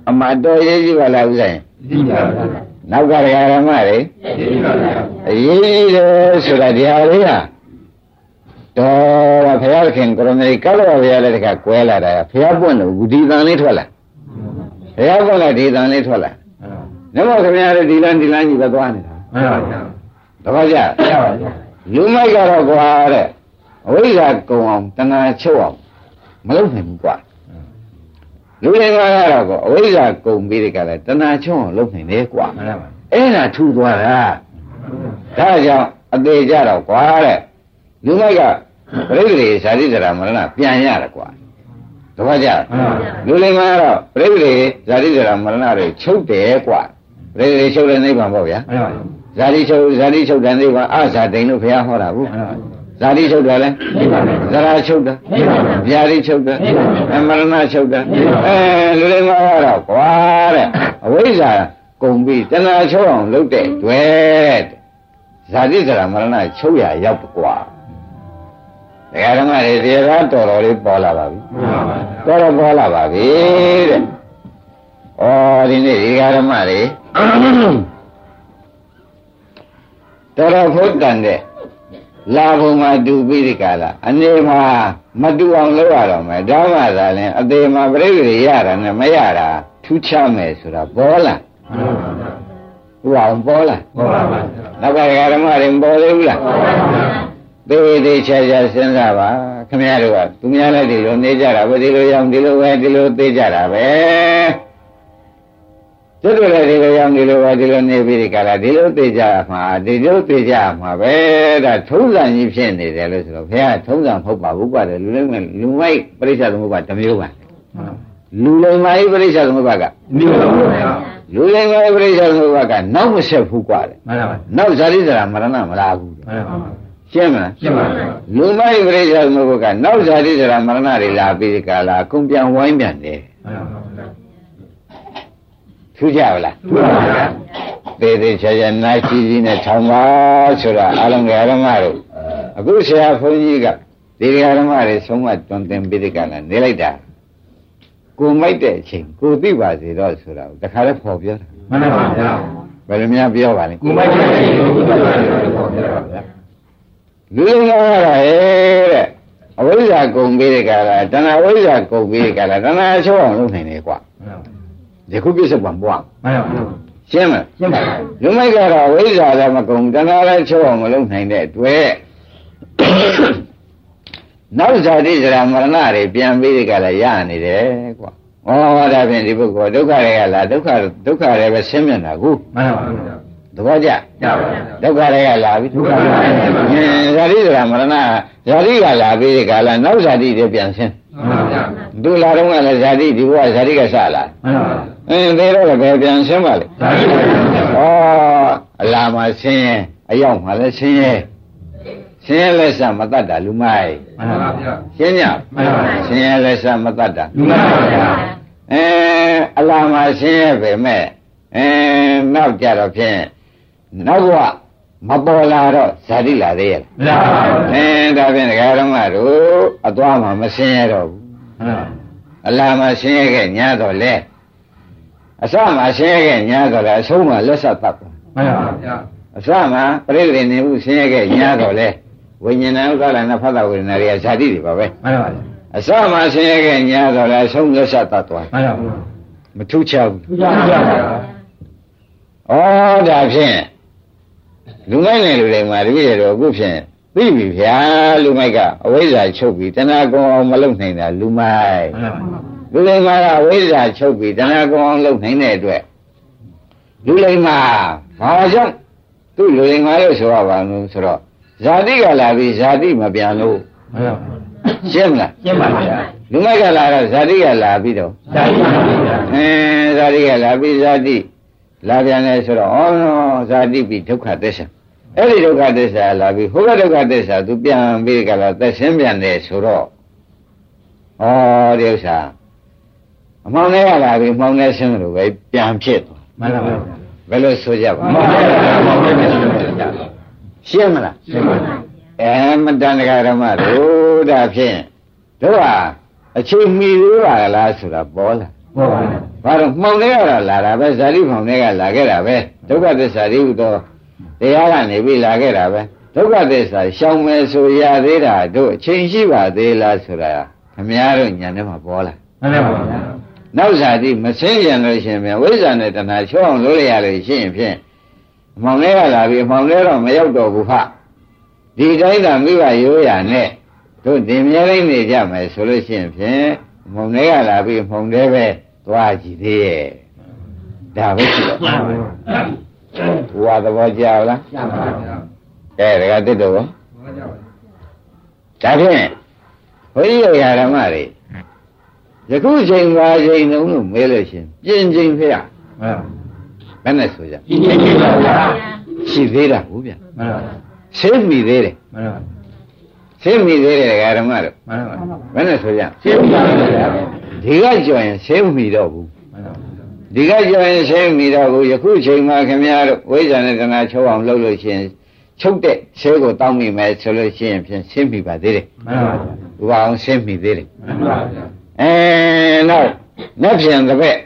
အမတော်ရေးကြီးပါလားဥဆိုင် သိပါဗျာ နောက်ကရဓမ္မတွေသိပါဗျာအရေးကြီးတယ်ဆိုတာဒီဟာလေးဟာတော်ဘုရားခင်ကိုရမေကလောဘုရားလည်းတခါကွဲလာတာဘုရားပွင့်လို့ဒီတန်လေးထွက်လာဘုရားပွင့်လာဒီတန်လေးထွက်လာနမောခင်ဗျားတို့ဒီလန်းဒီလန်းကြီးပဲသွားနေတာမှန်ပါဗျာတပည့်ကြရပါဗျာလူမိုက်ကတော့ကွာတဲ့အဝိဇ္ဇာကုံအောင်တဏှာချုပ်အောင်မလုပ်နိုင်ဘူးကွာ လူတွေကတော့ကွာအဝိဇ္ဇာကုံပြီးတဲ့ကလည်းတဏှာချုပ်အောင်လုပ်နိုင်တယ်ကွာမှန်ပါအဲ့ဒါထူသွားတာဒါကြောင့်အသေးကြတော့ကွာတဲ့လူမိုက်ကပြိတ္တိဇာတိဇရာမရဏပြန်ရတယ်ကွာတပည့်ကြမှန်ပါလူလိမ္မာကတော့ပြိတ္တိဇာတိဇရာမရဏတွေချုပ်တယ်ကွာပြိတ္တိချုပ်တဲ့နိဗ္ဗာန်ပေါ့ဗျာမှန်ပါဇာတိချုပ်ဇာတိချုပ်တဲ့နိဗ္ဗာန်အဇာတိန်လို့ဘုရားဟောတာဘူး မှန်ပါဇာတိချုပ်တယ်လဲဇရာချုပ်တယ်ဗျာတိချုပ်တယ်အမရဏချုပ်တယ်အဲလူလိမ္မာကတော့ကွာတဲ့အဝိဇ္ဇာကုန်ပြီးတဏှာချုပ်အောင်လုပ်တဲ့တွေ့ဇာတိဇရာမရဏချုပ်ရရောက်ကွာတရားဓမ္မတွေတရားတော်တော်လေးပေါ်လာပါပြီမှန်ပါတော်တော်ပေါ်လာပါပြီတဲ့ဩဒီနေ့ဒီဃာဓမ္မတွေတော်တော်ဖုတ်တန်တဲ့ လာဘုံမှာတူပြီးဒီကလာအနေမှာမတူအောင်လုပ်ရတော့မယ်ဒါမှသာလဲအသေးမှာပြိဋ္ဌိရတာနဲ့မရတာထူးခြားမယ်ဆိုတာပေါ်လာမှန်ပါဗျာဟိုအောင်ပေါ်လာဟုတ်ပါပါနောက်ကဃာဓမ္မတွေမပေါ်သေးဘူးလားသေးသေးချာချာစဉ်းစားပါခင်ဗျားတို့ကသူများလည်းဒီလိုနေကြတာပဲဒီလိုရောက်ဒီလိုပဲဒီလိုသိကြတာပဲ ကျွတ်တို့လည်းဒီလိုရောက်ဒီလိုပဲဒီလိုနေပြီးဒီကလာဒီလိုသိကြမှာဒီလိုသိကြမှာပဲဒါထုံးစံကြီးဖြစ်နေတယ်လို့ဆိုတော့ဘုရားထုံးစံမဟုတ်ပါဘူးကွာလူလိမ့်မယ်လူမိုက်ပရိစ္ဆေသမုပ္ပါတစ်မျိုးပါလူလိမ္မာဤပရိစ္ဆေသမုပ္ပါကမြို့ပါဗျာလူလိမ္မာဤပရိစ္ဆေသမုပ္ပါကနောက်မဆက်ဘူးကွာတဲ့မှန်ပါနောက်ဇာတိဇရာမရဏမလာဘူးတဲ့မှန်ပါရှင်းမလားရှင်းပါဗျာလူမိုက်ပရိစ္ဆေသမုပ္ပါကနောက်ဇာတိဇရာမရဏတွေလာပြီးဒီကလာအကုန်ပြန်ဝိုင်းပြန်တယ်မှန်ပါဗျာ ထူးကြပါလားမှန်ပါဗျာသေးသေးချာချာနာချီကြီးနဲ့ထောင်ပါဆိုတာအလုံးကဓမ္မတို့အခုဆရာဘုန်းကြီးကဒီဓမ္မတွေဆုံးမတွင်တင်ပြီးဒီကလာနေလိုက်တာကိုမိုက်တဲ့အချိန်ကိုသိပါစေတော့ဆိုတာကိုတခါလဲပေါ်ပြောတာမှန်ပါဗျာဘယ်လိုများပြောပါလဲကိုမိုက်တဲ့ရှင်ကိုဘုရားတော်ကိုပြောပါဗျာလူငယ်ရတာဟဲ့တဲ့အဝိဇ္ဇာကုံပြီးဒီကလာတဏှာဝိဇ္ဇာကုံပြီးဒီကလာတဏှာချုပ်အောင်လုပ်နိုင်တယ်ကွာမှန်ပါ ဒီခုပြစ္ဆုတ်ပံပွားမှန်ပါရှရှင်းမလားရှင်းပါဗျာလူမိုက်ကတော့ဝိဇ္ဇာလည်းမကုန်တဏှာလည်းချုပ်အောင်မလုပ်နိုင်တဲ့အတွက်နောက်ဇာတိဇရာမရဏတွေပြန်ပြီးဒီကလည်းရနေတယ်ကွာ။ဩဒါဖြင့်ဒီပုဂ္ဂိုလ်ဒုက္ခတွေကလာဒုက္ခဒုက္ခတွေပဲဆင်းမြင်တာကိုမှန်ပါဗျာသဘောကျရပါဗျာဒုက္ခတွေကလာပြီဒုက္ခတွေကလာပြီအင်းဇာတိဇရာမရဏဇာတိကလာပြီးဒီကလည်းနောက်ဇာတိတွေပြန်ဆင်းမှန်ပါဗျာသူလာတော့ကလည်းဇာတိဒီဘဝဇာတိကစလာမှန်ပါဗျာ အင်းသေးတော့လည်းပဲပြန်ဆင်းပါလေဒါရှိပါဗျာဩအလာမှာဆင်းရဲအရောက်မှာလည်းဆင်းရဲဆင်းရဲလက်စမတတ်တာလူမိုက်မှန်ပါဗျာရှင်းညမှန်ပါဗျာဆင်းရဲလက်စမတတ်တာလူပါဗျာအဲအလာမှာဆင်းရဲပဲမဲ့အဲနောက်ကြတော့ဖြင့်နောက်ကမပေါ်လာတော့ဇာတိလာသေးရဲ့မလားပါဗျာအဲဒါဖြင့်ဒကာတော်မတို့အသွားမှာမဆင်းရဲတော့ဘူးမှန်ပါအလာမှာဆင်းရဲခဲ့ညာတော့လေ အစမှာဆင်းရဲခဲ့ညာတော့လေအဆုံးမှာလက်ဆက်ပတ်ပါမှန်ပါဗျာအစမှာပြိတ္တိနေမှုဆင်းရဲခဲ့ညာတော့လေဝိညာဏဥက္ကလနဲ့ဖတ်တာဝေဒနာတွေကဇာတိတွေပါပဲမှန်ပါဗျာအစမှာဆင်းရဲခဲ့ညာတော့လေအဆုံးလက်ဆက်တတ်သွားမှန်ပါဗျာမထူးခြားဘူးသူကြပါဗျာဩဒါဖြင့်လူမိုက်နဲ့လူတွေမှာတပည့်တော်အခုဖြင့်သိပြီဗျာလူမိုက်က အဝိဇ္ဇာချုပ်ပြီးတဏှာကုံအောင်မလုပ်နိုင်တာလူမိုက်မှန်ပါဗျာ လူလိမ္မာကအဝိဇ္ဇာချုပ်ပြီးတဏှာကုံအောင်လုပ်နိုင်တဲ့အတွက်လူလိမ္မာဘာကြောင့်သူ့လူလိမ္မာလို့ဆိုရပါလို့ဆိုတော့ဇာတိကလာပြီးဇာတိမပြန်လို့မှန်ပါရှင်းမလားရှင်းပါဗျာလူမိုက်ကလာတော့ဇာတိကလာပြီးတော့ဒါရှိပါဗျာအဲဇာတိကလာပြီးဇာတိလာပြန်လဲဆိုတော့ဩနော်ဇာတိပြီးဒုက္ခသစ္စာအဲ့ဒီဒုက္ခသစ္စာလာပြီးဟိုဘဒုက္ခသစ္စာသူပြန်ပြီးကြလားသက်ရှင်းပြန်တယ်ဆိုတော့ဩဒီဥစ္စာ အမှောင်ထဲကလာပြီးမှောင်ထဲရှင်းလို့ပဲပြန်ဖြစ်သွားမှန်ပါဗျာဘယ်လိုဆိုကြပါမှန်ပါဗျာမှန်ပါဗျာရှင်းပါဗျာရှင်းမလားရှင်းပါဗျာအဲမတန်တကာဓမ္မတို့ဒါဖြင့်တို့ဟာအချိန်မီသေးပါလားဆိုတာပေါ်လာဟုတ်ပါဗျာဘာလို့မှောင်ထဲကတော့လာတာပဲဇာတိမှောင်ထဲကလာခဲ့တာပဲဒုက္ခသစ္စာတွေဟူသောတရားကနေပြီးလာခဲ့တာပဲဒုက္ခသစ္စာရှောင်မယ်ဆိုရသေးတာတို့အချိန်ရှိပါသေးလားဆိုတာခမည်းတော်ညာထဲမှာပေါ်လာမှန်ပါဗျာ နောက်ဇာတိမဆင်းပြန်လို့ရှိရင်ပြန်ဝိဇ္ဇာနဲ့တဏှာချောအောင်လုပ်ရရလို့ရှိရင်ဖြင့်မှောင်ထဲကလာပြီးမှောင်ထဲတော့မရောက်တော့ဘူးဖဒီတိုင်းသာမိဘရိုးရာနဲ့တို့ဒီမြဲတိုင်းနေကြမယ်ဆိုလို့ရှိရင်ဖြင့်မှောင်ထဲကလာပြီးမှောင်ထဲပဲသွားကြည့်သေးရဲ့ဒါပဲရှိတော့မှန်ပါဗျာဘုရားသဘောကျလားရှင်းပါဗျာအဲဒါကတစ်တော့မှန်ပါဗျာဒါဖြင့်ဘုရားရာဓမ္မတွေ ယခုချိန်ပါချိန်လုံးလို့မဲလို့ရှိရင်ပြင်ချိန်ဖေးရမှန်ပါဘယ်နဲ့ဆိုကြဒီနေ့ကြပါဗျာရှိသေးတာဟုတ်ဗျာမှန်ပါဆင်းမိသေးတယ်မှန်ပါဆင်းမိသေးတယ်ဓမ္မတို့မှန်ပါဘယ်နဲ့ဆိုကြရှင်းပါဗျာဒီကကြော်ရင်ဆင်းမိတော့ဘူးမှန်ပါဒီကကြော်ရင်ဆင်းမိတော့ဘူးယခုချိန်မှာခင်ဗျားတို့ဝိဇ္ဇာနဲ့တဏှာချုပ်အောင်လုပ်လို့ရှိရင်ချုပ်တဲ့ဆဲကိုတောင်းမိမယ်ဆိုလို့ရှိရင်ဖြင့်ဆင်းမိပါသေးတယ်မှန်ပါဥပအောင်ဆင်းမိသေးတယ်မှန်ပါဗျာ အဲနောက်နတ်ပြန်တစ်ပက်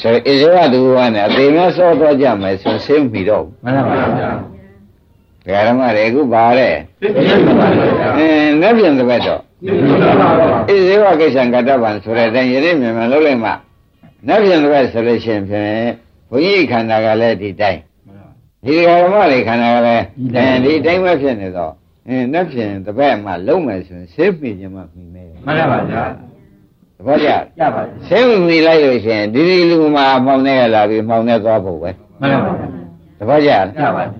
ဆိုဣဇဝတူဝါနဲ့အသေးများစောတော့ကြမယ်ဆိုဆင်းမိတော့ဘူးမှန်ပါဗျာဒကာဓမ္မတွေအခုပါတဲ့ရှင်းပါဗျာအဲနတ်ပြန်တစ်ပက်တော့ရှင်းပါဗျာဣဇဝကိစ္စံကတ္တဗံဆိုတဲ့အတိုင်းယနေ့မြန်မြန်လုပ်လိုက်မှနတ်ပြန်တစ်ပက်ဆိုလို့ရှိရင်ဖြင့်ဘုန်းကြီးခန္ဓာကလည်းဒီတိုင်းဒီဒကာဓမ္မတွေခန္ဓာကလည်းအဲဒီတိုင်းပဲဖြစ်နေတော့အဲနတ်ပြန်တစ်ပက်မှလုံးမယ်ဆိုရင်ဆင်းမိခြင်းမှမိမယ်မှန်ပါဗျာ သဘောကျ ရပါပြီ ဆင်းမိလိုက်လို့ရှိရင်ဒီဒီလူမှာမှောင်နေရလာပြီးမှောင်နေသွားဖို့ပဲ မှန်ပါ သဘောကျလား ရပါပြီ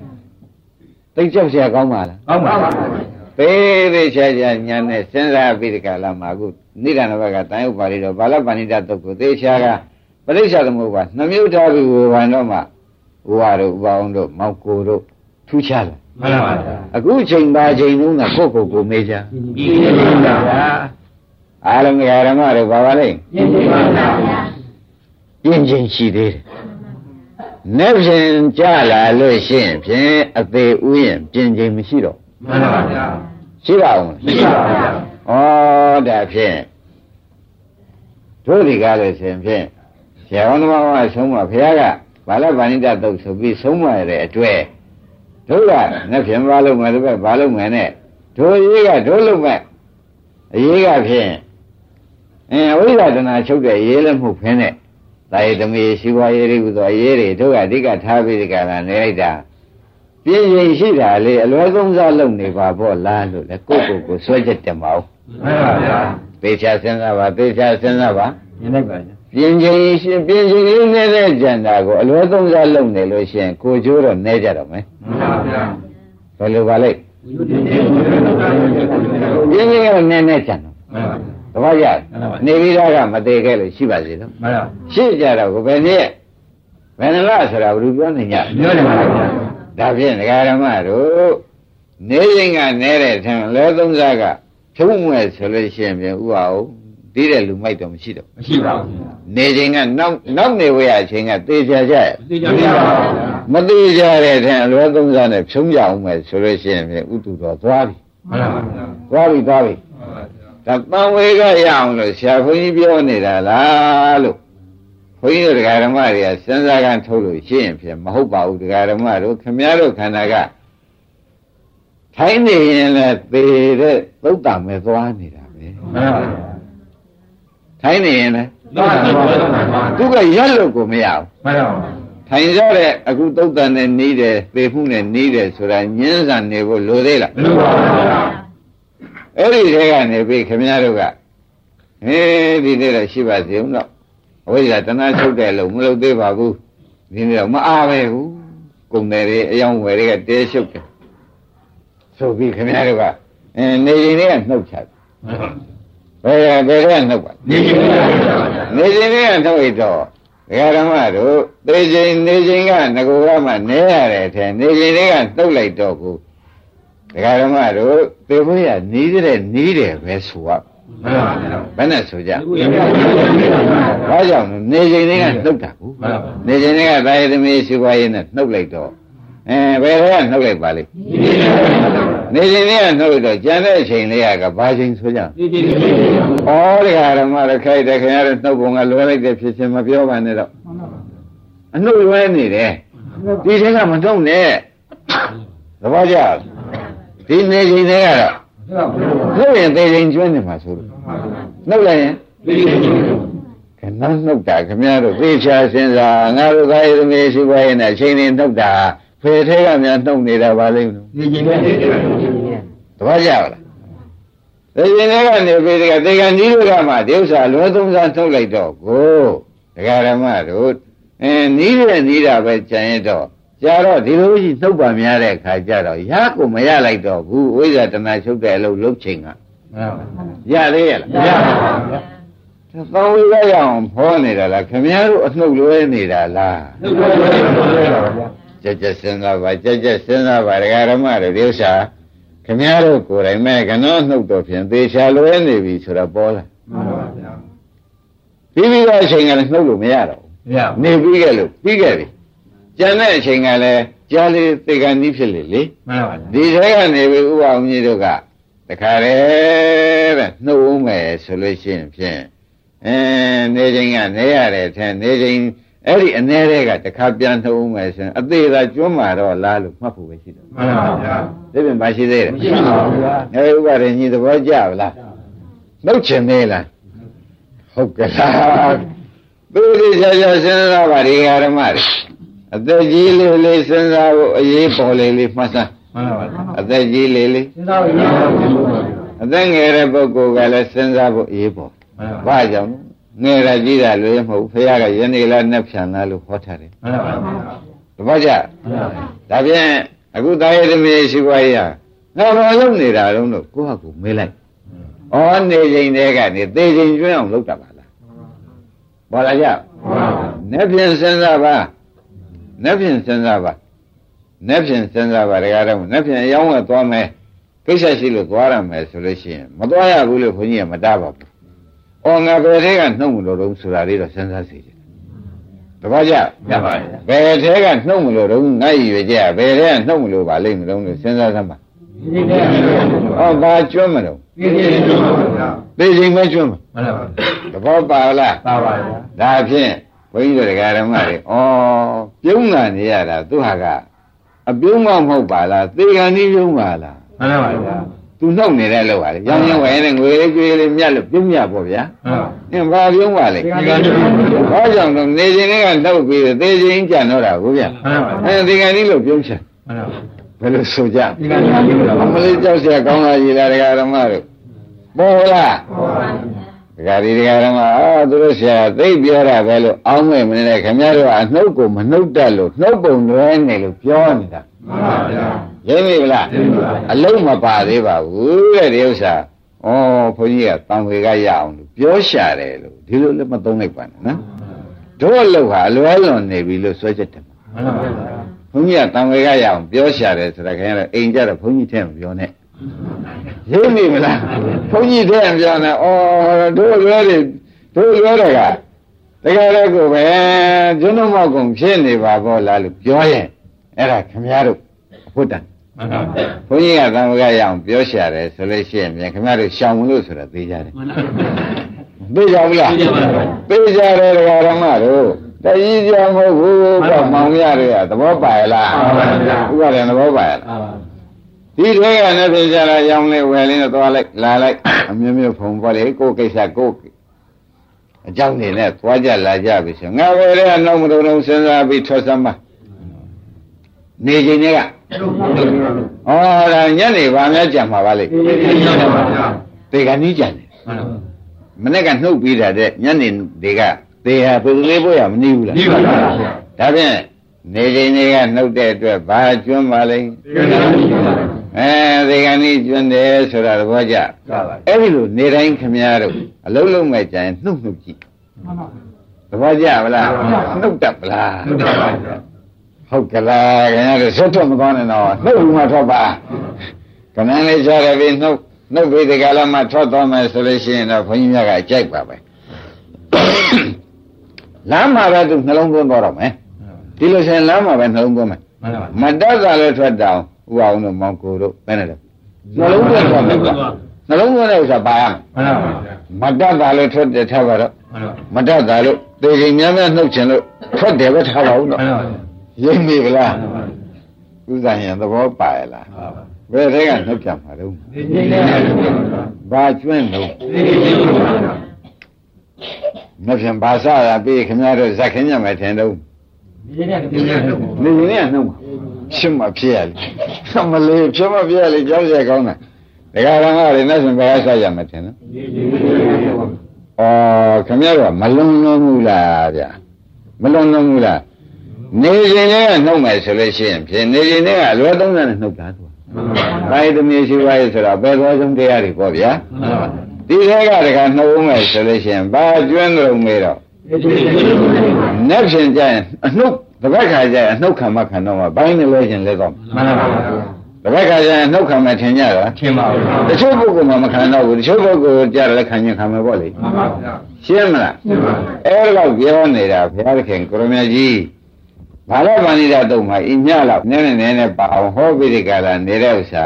သိကြောက်เสียကောင်းပါလား ကောင်းပါပါ သေးသေးချာချာညာနဲ့စဉ်းစားပြီးဒီကလာမှာအခုနိဒာနဘကတန်ရုပ်ပါဠိတော်ဘာလပဏိတတုတ်ကိုသေချာကပရိစ္ဆာသမုပ္ပါနှမျိုးထားပြီးဝေဘာတော့မှဥပါတို့ဥပအောင်တို့မောက်ကိုတို့ထူးခြားလာ မှန်ပါဗျာ အခုချိန်ပါချိန်လုံးကကိုယ့်ကိုယ်ကိုမေးကြ ဒီနေ့ပါဗျာ အားလုံးဓမ္မတို့ဘာပါလဲရှင်းပါဗျာပြင်းချင်းရှိသေးတယ်။နေ့ဖြင့်ကြလာလို့ရှိရင်ဖြင့်အသေးဥယျင်ပြင်းချင်းမရှိတော့မှန်ပါဗျာရှိပါဦးမရှင်းပါဗျာလား။ဩဒါဖြင့်တို့ဒီကားလို့ဆိုရင်ဖြင့်ဆရာတော်တော်ကဆုံးမဘုရားကဘာလဗာဏိတတုတ်ဆိုပြီးဆုံးမရတဲ့အတွေ့တို့ကနေ့ဖြင့်ဘာလို့မယ်တို့ကဘာလို့မယ်နဲ့တို့ရေးကတို့လို့မဲ့အရေးကဖြင့် အင်းအဝိဇ္ဇာတဏှာချုပ်တဲ့ရေးလည်းမဟုတ်ဖင်းနဲ့တာယသမီးရှိပွားရေးတွေဟူသောအရေးတွေတို့ကအဓိကထားပြီးဒီကရနေလိုက်တာပြင်းရင်ရှိတာလေအလွယ်သုံးစားလုပ်နေပါပေါ့လားလို့လေကိုယ့်ကိုယ်ကိုဆွဲချက်တင်ပါဦးမှန်ပါဗျာသေချာစဉ်းစားပါသေချာစဉ်းစားပါမြင်လိုက်ပါဗျာပြင်းချင်းရှင်ပြင်းချင်းလေးနေတဲ့ကြံတာကိုအလွယ်သုံးစားလုပ်နေလို့ရှိရင်ကိုကျိုးတော့နေကြတော့မယ်မှန်ပါဗျာဘယ်လိုပါလိမ့်ဒီဒီဒီပြင်းချင်းကတော့နေနေကြံတော့မှန်ပါ တပည့်ရနေပြီးသားကမသေးခဲ့လို့ရှိပါစေတော့မှန်ပါရှင်းကြတော့ကိုဘယ်နည်းဘယ်နှလားဆိုတာဘယ်လိုပြောနေကြပြောတယ်ပါဗျာဒါဖြင့်ဒကာရမတို့နေရင်ကနေတဲ့ထင်လဲသုံးစားကဖြုံးမွဲဆိုလို့ရှိရင်ပြန်ဥအောင်ဒီတဲ့လူမိုက်တော့မရှိတော့မရှိပါဘူးနေချိန်ကနောက်နောက်နေဝရအချိန်ကသေချာကြရဲ့သိကြပါဗျာမသေးကြတဲ့ထင်အလွယ်သုံးစားနဲ့ဖြုံးကြအောင်မယ်ဆိုလို့ရှိရင်ပြန်ဥတုတော်သွားပြီမှန်ပါဗျာသွားပြီသွားပြီ ဒါတန်ဝေကရအောင်လို့ဆရာဘုန်းကြီးပြောနေတာလားလို့ဘုန်းကြီးတို့တရားဓမ္မတွေကစဉ်းစားကန်ထုတ်လို့ရှိရင်ဖြစ်မဟုတ်ပါဘူးတရားဓမ္မတို့ခမည်းတော်ခန္ဓာကထိုင်းနေရင်လည်းသေတဲ့သုတ်တံပဲသွားနေတာပဲမှန်ပါဗျာထိုင်းနေရင်လည်းတော့တော့တော့သူကရက်လို့ကိုမရဘူးမှန်ပါထိုင်ကြတဲ့အခုသုတ်တံနဲ့နေတယ်သေမှုနဲ့နေတယ်ဆိုတာညင်းဆန်နေဖို့လိုသေးလားဘယ်လိုပါဗျာ အဲ့ဒီထဲကနေပြီးခင်ဗျားတို့ကဟေးဒီနေ့တော့ရှိပါစေဦးတော့အဝိဇ္ဇာတဏှာချုပ်တယ်လို့မလုပ်သေးပါဘူးဒီနေ့တော့မအားပဲဘူးကုံတယ်တွေအယောင်ဝယ်တွေကတဲရှုပ်တယ်ဆိုပြီးခင်ဗျားတို့ကအဲနေရင်တွေကနှုတ်ချတယ်ဘယ်ဘယ်ကနှုတ်ပါနေကြပါဗျာနေရင်တွေကနှုတ်ရတော့ဒကာဓမ္မတို့သေချိန်နေချိန်ကငကိုကမှနဲရတဲ့အထက်နေချိန်တွေကနှုတ်လိုက်တော့ကို ဒကာဓမ္မတို့သေဖို့ရနီးတဲ့နီးတယ်ပဲဆိုရမှန်ပါဗျာဘယ်နဲ့ဆိုကြအခုရပါဗျာဘာကြောင့်လဲနေချိန်တွေကနှုတ်တာကူမှန်ပါနေချိန်တွေကတာယသမီးရှိခွားရင်းနဲ့နှုတ်လိုက်တော့အဲဘယ်တော့နှုတ်လိုက်ပါလိမ့်နေချိန်တွေကနှုတ်လိုက်တော့ကြံတဲ့အချိန်လေးကဘာချိန်ဆိုကြဒီဒီဒီဩဒကာဓမ္မတို့ခိုက်တယ်ခင်ဗျားတို့နှုတ်ပုံကလွယ်လိုက်တဲ့ဖြစ်ချင်းမပြောပါနဲ့တော့အနှုတ်လွယ်နေတယ်ဒီချိန်ကမနှုတ်နဲ့သဘောကျလား ဒီနေချိန်တွေကတော့နှုတ်ရင်သေချိန်ကျွန်းနေမှာဆိုလို့နှုတ်လိုက်ရင်ဒီဒီဒီခဏနှုတ်တာခင်ဗျားတို့သေချာစဉ်းစားငါတို့သားရသမီးရှိပါရဲ့နဲ့အချိန်လေးနှုတ်တာဖေထဲကများနှုတ်နေတာပါလိမ့်လို့ဒီဒီဒီတပည့်ကြပါလားသေခြင်းတွေကနေပြီးဒီကသေကနီးတို့ကမှဒီဥစ္စာလွယ်သုံးစားနှုတ်လိုက်တော့ကိုဒကာရမတို့အဲနီးတဲ့နီးတာပဲကြံရတော့ ကြာတော့ဒီလိုကြီးနှုတ်ပါများတဲ့အခါကျတော့ရကိုမရလိုက်တော့ဘူးဝိဇ္ဇာတဏှာချုပ်တဲ့အလုပ်လုပ်ချိန်ကမှန်ပါရသေးရဲ့လားရပါဗျာသောဝိကရအောင်ဖောနေတာလားခင်ဗျားတို့အနှုတ်လွဲနေတာလားဟုတ်ပါဗျာကြက်ကြက်စဉ်းစားပါကြက်ကြက်စဉ်းစားပါဒကာရမတို့ဒီဥစ္စာခင်ဗျားတို့ကိုယ်တိုင်မဲ့ကနောနှုတ်တော်ဖြင့်သေချာလွဲနေပြီဆိုတော့ပေါ်လာမှန်ပါဗျာပြီးပြီးတော့အချိန်ကလည်းနှုတ်လို့မရတော့ရဘူးနေပြီးခဲ့လို့ပြီးခဲ့ပြီ ကျန်တဲ့အချိန်ကလည်းကြားလေးသေကန်ကြီးဖြစ်လေလေမှန်ပါဗျာဒီထဲကနေပြီးဥပအောင်ကြီးတို့ကတခါတည်းပဲနှုတ်ဦးမယ်ဆိုလို့ရှိရင်ဖြင့်အဲနေချိန်ကနေရတဲ့ထဲနေချိန်အဲ့ဒီအနေတွေကတခါပြန်နှုတ်ဦးမယ်ဆိုရင်အသေးသာကျွမ်းမာတော့လားလို့မှတ်ဖို့ပဲရှိတယ်မှန်ပါဗျာဒီပြင်မရှိသေးတယ်မရှိပါဘူးဗျာအဲဥပါရင်ကြီးသဘောကျပါလားနှုတ်ချင်သေးလားဟုတ်ကဲ့လားသူဒီဆရာစဉ်းစားပါဒီဃာရမတွေ အသက်ကြီးလေးလေးစဉ်းစားဖို့အရေးပေါ်လေးလေးမှတ်စမ်းမှန်ပါဗျာအသက်ကြီးလေးလေးစဉ်းစားရပါဘူးဗျာအသက်ငယ်တဲ့ပုဂ္ဂိုလ်ကလည်းစဉ်းစားဖို့အရေးပေါ်မှန်ပါဘာကြောင့်လဲငယ်ရကြီးတာလည်းမဟုတ်ဖခင်ကယနေ့လားနှက်ဖြန်လားလို့ဟောထားတယ်မှန်ပါဗျာတပည့်ကြမှန်ပါဗျာဒါဖြင့်အခုတာရသမီးရှိခွားရငါဘာလုပ်နေတာတုံးလို့ကိုယ့်ဟာကိုယ်မေးလိုက်ဩနေချိန်တည်းကနေသေချိန်ကျွန်းအောင်လုပ်တာပါလားဘောလာကြနက်ဖြင့်စဉ်းစားပါ နက်ဖြင့်စဉ်းစားပါနက်ဖြင့်စဉ်းစားပါတကားတော့နက်ဖြင့်အယောင်းဝယ်သွားမယ်ကိစ္စရှိလို့သွားရမယ်ဆိုလို့ရှိရင်မသွားရဘူးလို့ခွန်ကြီးကမတားပါဘူး။အော်ငါဘယ်ထဲကနှုတ်မလို့တော့ဆိုတာလေးတော့စဉ်းစားစီတယ်။တပည့်ကြရပါဗျာဘယ်ထဲကနှုတ်မလို့တော့ငါ့ရည်ရွယ်ကြဘယ်ထဲကနှုတ်မလို့ပါလိမ့်မလို့လို့စဉ်းစားသမ်းပါဒီဒီဒီ။အော်ဘာကျွမ်းမလို့ဒီဒီဒီမှန်ပါဗျာသိချိန်ပဲကျွမ်းမှာမှန်ပါဗျာသဘောပါလားပါပါဗျာဒါဖြင့် ဘုန်းကြီးတို့တရားဓမ္မတွေဩပြုံးလာနေရတာသူဟာကအပြုံးမမဟုတ်ပါလားသေကံဤပြုံးပါလား မှန်ပါဗျာ ဟ သူနှုတ်နေတဲ့လောက်ပါလေရောင်းရင်ဝယ်ရင်ငွေလေးကြွေးလေးမြတ်လို့ပြုံးမြပေါ့ဗျာအင်းဘာပြုံးပါလဲဘာကြောင့်လဲနေခြင်းတွေကနှုတ်ပြီးသေခြင်းကြံတော့တာကိုဗျာအဲဒီကနေ့လို့ပြုံးချက်ဘယ်လိုဆိုကြအမလေးကြောက်เสียကောင်းလာကြီးလားတရားဓမ္မတို့ပေါ်လား ဒကာဒီဒကာဓမ္မအာသူတို့ဆရာသိပြောတာပဲလို့အောင်းမဲ့မနေခင်ဗျားတို့ကအနှုတ်ကိုမနှုတ်တတ်လို့နှုတ်ပုံလွဲနေလို့ပြောနေတာမှန်ပါဗျာရင်းပြီလားအလုံးမပါသေးပါဘူးတဲ့ဒီဥစ္စာဩဘုန်းကြီးကတံဝေကရအောင်လို့ပြောရှာတယ်လို့ဒီလိုလည်းမသုံးလိုက်ပါနဲ့နော်တို့အလုပ်ဟာအလွဲလွန်နေပြီလို့ဆွဲချက်တယ်မှန်ပါဗျာဘုန်းကြီးကတံဝေကရအောင်ပြောရှာတယ်ဆိုတာခင်ဗျားတို့အိမ်ကြတော့ဘုန်းကြီးထဲမပြောနဲ့ ရင်းပြီမလားဘုန်းကြီးထဲမပြောနဲ့ဩတို့လွဲတွေတို့လွဲတွေကတကယ်တော့ကိုပဲကျွန်းတော်မောက်ကုန်ဖြစ်နေပါဘောလားလို့ပြောရင်အဲ့ဒါခင်ဗျားတို့အဖို့တန်မှန်ပါဗျာဘုန်းကြီးကသံဃာရအောင်ပြောရှာတယ်ဆိုလို့ရှိရင်ပြန်ခင်ဗျားတို့ရှောင်လို့ဆိုတာသိကြတယ်မှန်ပါသိကြဘူးလားသိကြတယ်ဒကာရမတို့တကြီးကြမဟုတ်ဘူးပေါ့မောင်ရတွေကသဘောပါရလားမှန်ပါဗျာဥပဒေသဘောပါရလားမှန်ပါ ဒီထဲကလည်းသိကြလားရောင်းလေးဝယ်လေးနဲ့သွားလိုက်လာလိုက်အမျိုးမျိုးဖုံပေါ်လေကိုယ်ကိစ္စကိုယ်အကြောင်းနေနဲ့သွားကြလာကြပြီဆိုငါပဲလည်းအနောက်မတော်တော့စဉ်းစားပြီးထွက်စမ်းပါနေချိန်တွေကဩဒါညနေဗာများကြံမှာပါလေသေကနီးကြံတယ်မနေ့ကနှုတ်ပြီးတာတဲ့ညနေတွေကသေဟာပုဂ္ဂလေးဘုရားမနေဘူးလားနေပါပါဒါဖြင့် နေချိန်တွေကနှုတ်တဲ့အတွက်ဘာကျွမ်းပါလဲအဲသေကနီးကျွမ်းတယ်ဆိုတာသဘောကျအဲ့ဒီလိုနေတိုင်းခမည်းတော်အလုံးလုံးမဲ့ကြရင်နှုတ်နှုတ်ကြည့်သဘောကျဗလားနှုတ်တတ်ဗလားနှုတ်တတ်ပါဗျာဟုတ်ကလားခင်ဗျားတို့ဆွတ်ထွက်မကောင်းနဲ့တော့နှုတ်မှထွက်ပါကနန်းလေးချရပြီနှုတ်နှုတ်ပြီးဒီကလာမှထွက်သွားမယ်ဆိုလို့ရှိရင်တော့ဘုန်းကြီးများကအကြိုက်ပါပဲလမ်းမှာပဲသူနှလုံးသွင်းသွားတော့မယ် ဒီလိုဆိုရင်လမ်းမှာပဲနှလုံးသွင်းမယ်မတတ်တာလည်းထွက်တောင်ဥအောင်တို့မောင်ကိုတို့ပဲနဲ့တော့နှလုံးသွင်းသွားမယ်ကွာနှလုံးသွင်းတဲ့ဥစ္စာပါရမယ်မတတ်တာလည်းထွက်တယ်ထားပါတော့မတတ်တာလို့သေချိန်များများနှုတ်ချင်လို့ထွက်တယ်ပဲထားပါဦးတော့ရိပ်မိဗလားဥဇာယံသဘောပါရလားဘယ်ထဲကနှုတ်ကြမှာတော့ဘာကျွန်းတော့မဖြန်ဘာစရာပြီးခင်ဗျားတို့ဇက်ခင်းညမယ်ထင်တော့ နေနေနေနှုတ်ဖြစ်မဖြစ်ရလေမလေးဖြစ်မဖြစ်ရလေကြောက်ရကောင်းတာဒကာရံကလည်းနဲ့ဆိုဘယ်အဆက်ရမယ်ထင်နော်အော်ခင်ဗျားတို့ကမလုံလုံးဘူးလားဗျာမလုံလုံးဘူးလားနေခြင်းနဲ့နှုတ်မယ်ဆိုလို့ရှိရင်ဖြင့်နေခြင်းနဲ့ကလွယ်သုံးတယ်နှုတ်တာသူ။ဘာယသမီးရှိပါရဲ့ဆိုတော့ဘယ်သောဆုံးတရားတွေပေါ့ဗျာ။ဒီထဲကတကနှုတ်မယ်ဆိုလို့ရှိရင်ဘာကျွမ်းကြုံမေးတော့ နက်ဖြင့်ကြရင်အနှုတ်တစ်ပတ်ခါကျရင်အနှုတ်ခံမခံတော့မှဘိုင်းနဲ့လဲခြင်းလဲတော့မှန်ပါပါတစ်ပတ်ခါကျရင်နှုတ်ခံမထင်ကြတာထင်ပါဘူးတချို့ပုဂ္ဂိုလ်မှမခံတော့ဘူးတချို့ပုဂ္ဂိုလ်ကြတယ်ခံရင်ခံမယ်ပေါ့လေမှန်ပါဗျာရှင်းမလားရှင်းပါအဲ့တော့ပြောနေတာဘုရားသခင်ကိုရမကြီးဘာလို့ဗန္ဓိတာတုံမှာအညလောက်နည်းနည်းနည်းနည်းပါအောင်ဟောပြီးဒီကလာနေတဲ့ဥစ္စာ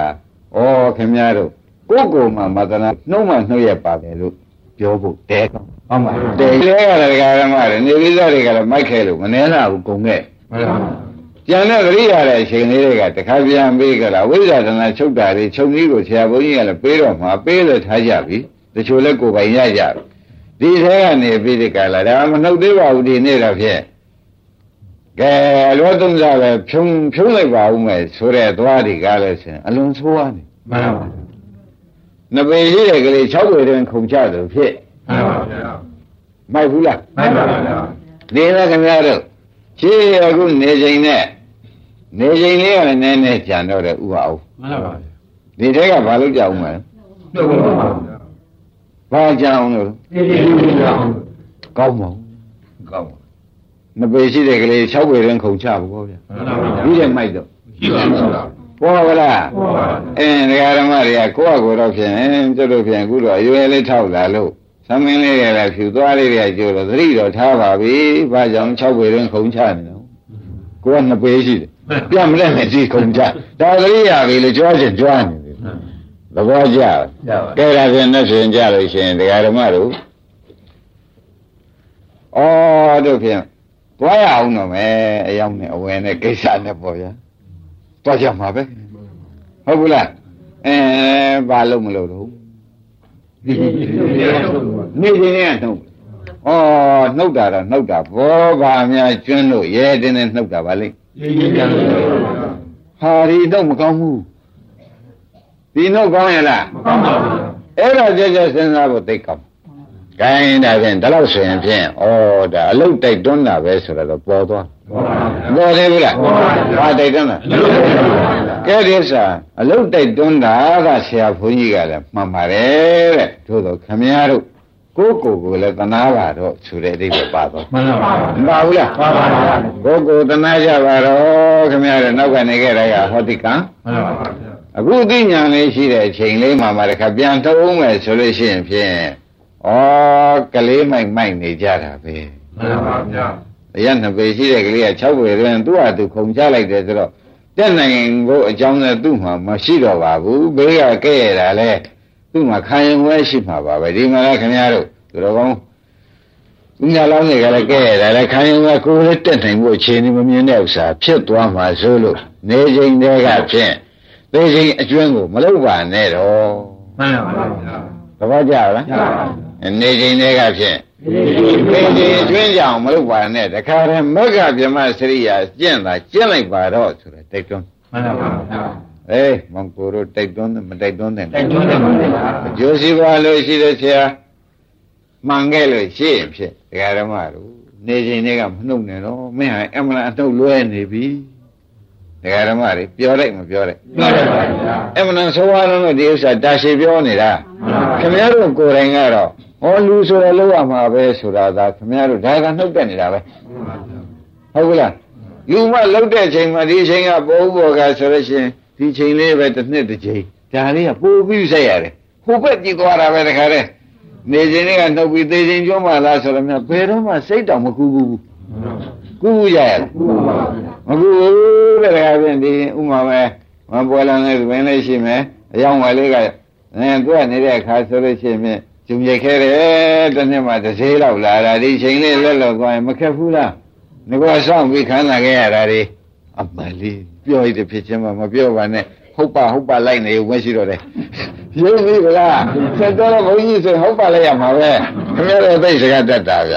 ဩခင်ဗျားတို့ကိုယ်ကိုယ်မှမသနာနှုံးမှနှုတ်ရပါတယ်လို့ပြောဖို့တဲကောင်း ဟုတ်ပါဘူးတဲလေကလည်းဒကာရမတွေနေပြီးသားတွေကလည်းမိုက်ခဲလို့မနှဲလာဘူးကုန်ခဲ့မှန်ပါဘူးကျန်တဲ့သတိရတဲ့အချိန်လေးတွေကတခါပြန်ပေးကြလားဝိဇ္ဇာတနာချုပ်တာတွေချုပ်နည်းကိုဆရာဘုန်းကြီးကလည်းပေးတော့မှာပေးလို့ထားကြပြီတချို့လည်းကိုယ်ပိုင်ရကြပြီဒီထဲကနေပြီးဒီကလာဒါမနှုတ်သေးပါဘူးဒီနေ့တော့ဖြင့်ကဲအလွတ်သုံးစားပဲဖြုံဖြုံလိုက်ပါဦးမယ်ဆိုတဲ့သွားတွေကလည်းဆင်အလွန်ဆိုးရနေမှန်ပါပါနှစ်ပေရှိတဲ့ကလေး၆ပေတွင်ခုန်ချတယ်ဖြစ် မှန်ပါဗျာမိုက်ဘူးလားမှန်ပါဗျာဒီလားခင်ဗျားတို့ရှင်းအခုနေချိန်နဲ့နေချိန်လေးကလည်းနည်းနည်းကြံတော့တယ်ဥပါအောင်မှန်ပါဗျာဒီထဲကဘာလို့ကြအောင်မလဲဟုတ်ပါပါဗျာဘာကြအောင်လို့ဒီဒီကောင်းပါကောင်းပါနှစ်ပေရှိတဲ့ကလေး6ပေရင်ခုန်ချဘူးဗျာဒီတဲ့မိုက်တော့ရှိပါဘူးပေါ်ပါလားပေါ်ပါအင်းဒကာဓမ္မတွေကကိုယ့်အကိုတော့ဖြင့်ကျွတ်လို့ဖြင့်အခုတော့အရွယ်လေးထောက်လာလို့ သမင်းလေးတွေလည်းဖြူသွားလေးတွေကကျိုးတော့သတိတော့ထားပါပြီဘာကြောင့်6ပေရင်ခုန်ချနေတော့ကိုကနှစ်ပေရှိတယ်ပြမလဲနဲ့ဒီခုန်ချဒါသတိရပြီလို့ကြွားချင်ကြွားနေတယ်သဘောကျကဲဒါဖြင့်နဲ့ဖြင့်ကြလို့ရှိရင်ဒကာဓမ္မတို့ဩတို့ဖြင့်သွားရအောင်တော့မယ်အယောင်နဲ့အဝယ်နဲ့ကိစ္စနဲ့ပေါ့ဗျာသွားကြမှာပဲဟုတ်ဘူးလားအဲဘာလို့မလို့တော့ နေချင်းနဲ့နှုတ်ဩနှုတ်တာတော့နှုတ်တာဘောဘာများကျွန်းလို့ရဲတင်းနဲ့နှုတ်တာပါလိမ့်ဟာဒီတော့မကောင်းဘူးဒီနှုတ်ကောင်းရလားမကောင်းပါဘူးအဲ့ဒါကြကြစဉ်းစားဖို့သိကောင်း ဂိုင်းဒါဖြင့်ဒါလို့ဆိုရင်ဖြင့်ဩဒါအလုတ်တိုက်တွန်းတာပဲဆိုတော့ပေါ်သွားပေါ်သေးဘူးလားဘာတိုက်တွန်းတာကဲဒီဥစ္စာအလုတ်တိုက်တွန်းတာကဆရာဘုန်းကြီးကလည်းမှန်ပါတယ်တဲ့သို့တော့ခမည်းတော်ကိုယ်ကိုယ်ကိုလည်းတနာပါတော့ဆိုတဲ့အဓိပ္ပာယ်ပါတော့မှန်ပါပါမပါဘူးလားပါပါပါကိုယ်ကိုယ်တနာကြပါတော့ခမည်းတော်နောက်ကနေခဲ့တဲ့ကဟောတိကံမှန်ပါပါအခုသိညာလေးရှိတဲ့အချိန်လေးမှမှတခါပြန်ထုံးမယ်ဆိုလို့ရှိရင်ဖြင့် ဩကလေးမိုက်မိုက်နေကြတာပဲမှန်ပါဗျာအရနှစ်ပေရှိတဲ့ကလေးက6ပေတွင်သူ့ဟာသူခုံချလိုက်တယ်ဆိုတော့တက်နိုင်ဖို့အကြောင်းနဲ့သူ့မှာမရှိတော့ပါဘူးဘေးကကဲ့ရတာလဲသူ့မှာခံရင်ဝဲရှိမှာပါပဲဒီမှာလည်းခင်ဗျားတို့သူတော်ကောင်းသူညာလောင်းတွေကလည်းကဲ့ရတာလဲခံရင်ဝဲကိုယ်လည်းတက်နိုင်ဖို့အခြေအနေမမြင်တဲ့ဥစ္စာဖြစ်သွားမှာဆိုလို့နေချိန်တည်းကဖြင့်သိချိန်အကျွမ်းကိုမလုပ်ပါနဲ့တော့မှန်ပါဗျာသဘောကျလား နေချိန်တည်းကဖြင့်သိချိန်အကျွမ်းကြောင်မလုပ်ပါနဲ့တခါတည်းမက္ခဗြဟ္မစရိယာကျင့်တာကျင့်လိုက်ပါတော့ဆိုတဲ့တိုက်တွန်းမှန်ပါဗျာအေးမောင်ကိုတို့တိုက်တွန်းမတိုက်တွန်းတဲ့တိုက်တွန်းတယ်ပါဗျာအကျိုးစီးပွားလို့ရှိတဲ့ဆရာမှန်ခဲ့လို့ရှိရင်ဖြစ်ဒကာဓမ္မတို့နေချိန်တွေကမနှုတ်နဲ့တော့မင်းဟာအမှန်အထုတ်လွဲနေပြီဒကာဓမ္မတွေပြောလိုက်မပြောလိုက်ပြောလိုက်ပါဗျာအမှန်ဆိုးဝါးလို့ဒီဥစ္စာတာရှည်ပြောနေတာခင်ဗျားတို့ကိုယ်တိုင်ကတော့ ဟောလူဆိုတော့လောက်ရမှာပဲဆိုတာသာခင်ဗျားတို့ဒါကနှုတ်တက်နေတာပဲဟုတ်ကဲ့လားလူမလောက်တဲ့ချိန်မှာဒီချိန်ကပိုးဘောကဆိုလို့ရှိရင်ဒီချိန်လေးပဲတစ်နှစ်တစ်ချိန်ဒါလေးကပိုးပြီးဆက်ရတယ်ဟိုဘက်ကြည့်သွားတာပဲတခါတည်းနေချိန်လေးကနှုတ်ပြီးသေးချိန်ကျွမ်းမှလားဆိုတော့မြဘယ်တော့မှစိတ်တောင်မကူဘူးကူကူရရမကူဘူးတဲ့ခါပြင်ဒီဥမာပဲမပွဲလန်းလေးတွင်လေးရှိမယ်အယောင်ဝယ်လေးကအဲသူကနေတဲ့အခါဆိုလို့ရှိရင် ကျုံရိုက်ခဲတယ်တစ်နှစ်မှတစ်စေးလောက်လာတာဒီချိန်လေးလက်လောက်သွားရင်မခက်ဘူးလားငါကစောင့်ပြီးခန်းလာခဲ့ရတာဒီအမလေးပြောရတဲ့ဖြစ်ချင်းမှမပြောပါနဲ့ဟုတ်ပါဟုတ်ပါလိုက်နေဝင်ရှိတော့တယ်ရုပ်ပြီဗလားဆက်တော့ဘုန်းကြီးဆိုဟုတ်ပါလိုက်ရမှာပဲခင်ဗျားတို့သိစကားတတ်တာဗျ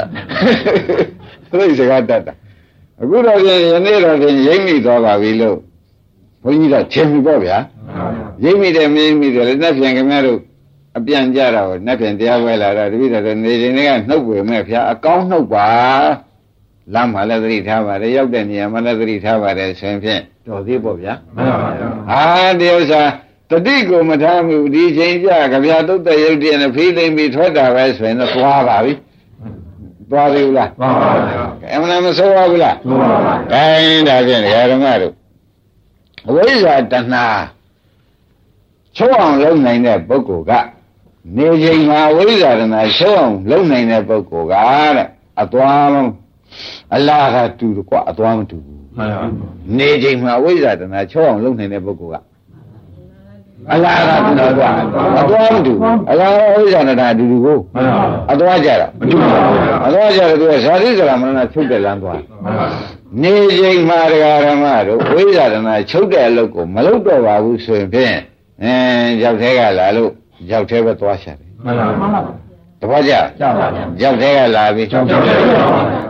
သိစကားတတ်တာအခုတော့ပြင်ယနေ့တော့ပြင်ရိမ့်မိသွားပါပြီလို့ဘုန်းကြီးကထင်ပြီပေါ့ဗျာရိမ့်မိတယ်မရိမ့်မိတယ်လည်းနှက်ပြန်ခင်ဗျားတို့ အပြန်ကြတာကိုနှက်ပြန်တရားပွဲလာတာတပည့်တော်နေချိန်တွေကနှုတ်ပေမဲ့ဗျာအကောင်းနှုတ်ပါလမ်းမှာလည်းသတိထားပါတယ်ရောက်တဲ့နေရာမှာလည်းသတိထားပါတယ်ဆိုရင်ဖြင့်တော်သေးပေါ့ဗျာမှန်ပါဗျာဟာဒီဥစ္စာတတိကိုမထားမှုဒီချိန်ကြကြဗျာတုတ်တဲ့ရုပ်တည်းနဲ့ဖိသိမ့်ပြီးထွက်တာပဲဆိုရင်တော့သွားပါပြီသွားပြီလားမှန်ပါဗျာအမှန်မဆိုးပါဘူးလားမှန်ပါဗျာအဲဒါဖြင့်ဓမ္မတို့အဝိဇ္ဇာတဏှာချုပ်အောင်လုပ်နိုင်တဲ့ပုဂ္ဂိုလ်က နေချိန်မှာဝိဇ္ဇာတဏှာချုပ်အောင်လုပ်နိုင်တဲ့ပုဂ္ဂိုလ်ကတဲ့အသွားအလားကတူတယ်ကွာအသွားမတူဘူးမှန်ပါနေချိန်မှာဝိဇ္ဇာတနာချောအောင်လုပ်နိုင်တဲ့ပုဂ္ဂိုလ်ကအလားကတူတယ်ကွာအသွားမတူအလားဝိဇ္ဇာတနာအတူတူကိုမှန်ပါအသွားကြတော့မတူပါဘူးအသွားကြတော့သူကဇာတိစရာမနာချုပ်တဲ့လမ်းသွားမှန်ပါနေချိန်မှာဒကာရမတို့ဝိဇ္ဇာတနာချုပ်တဲ့အလုပ်ကိုမလုပ်တော့ပါဘူးဆိုရင်ဖြင့်အဲရောက်သေးကလာလို့ ရောက်သေးပဲသွားရှာတယ်မှန်ပါမှန်ပါတပည့်ကြကြောက်ပါဗျာကြောက်သေးကလာပြီကြောက်ကြောက်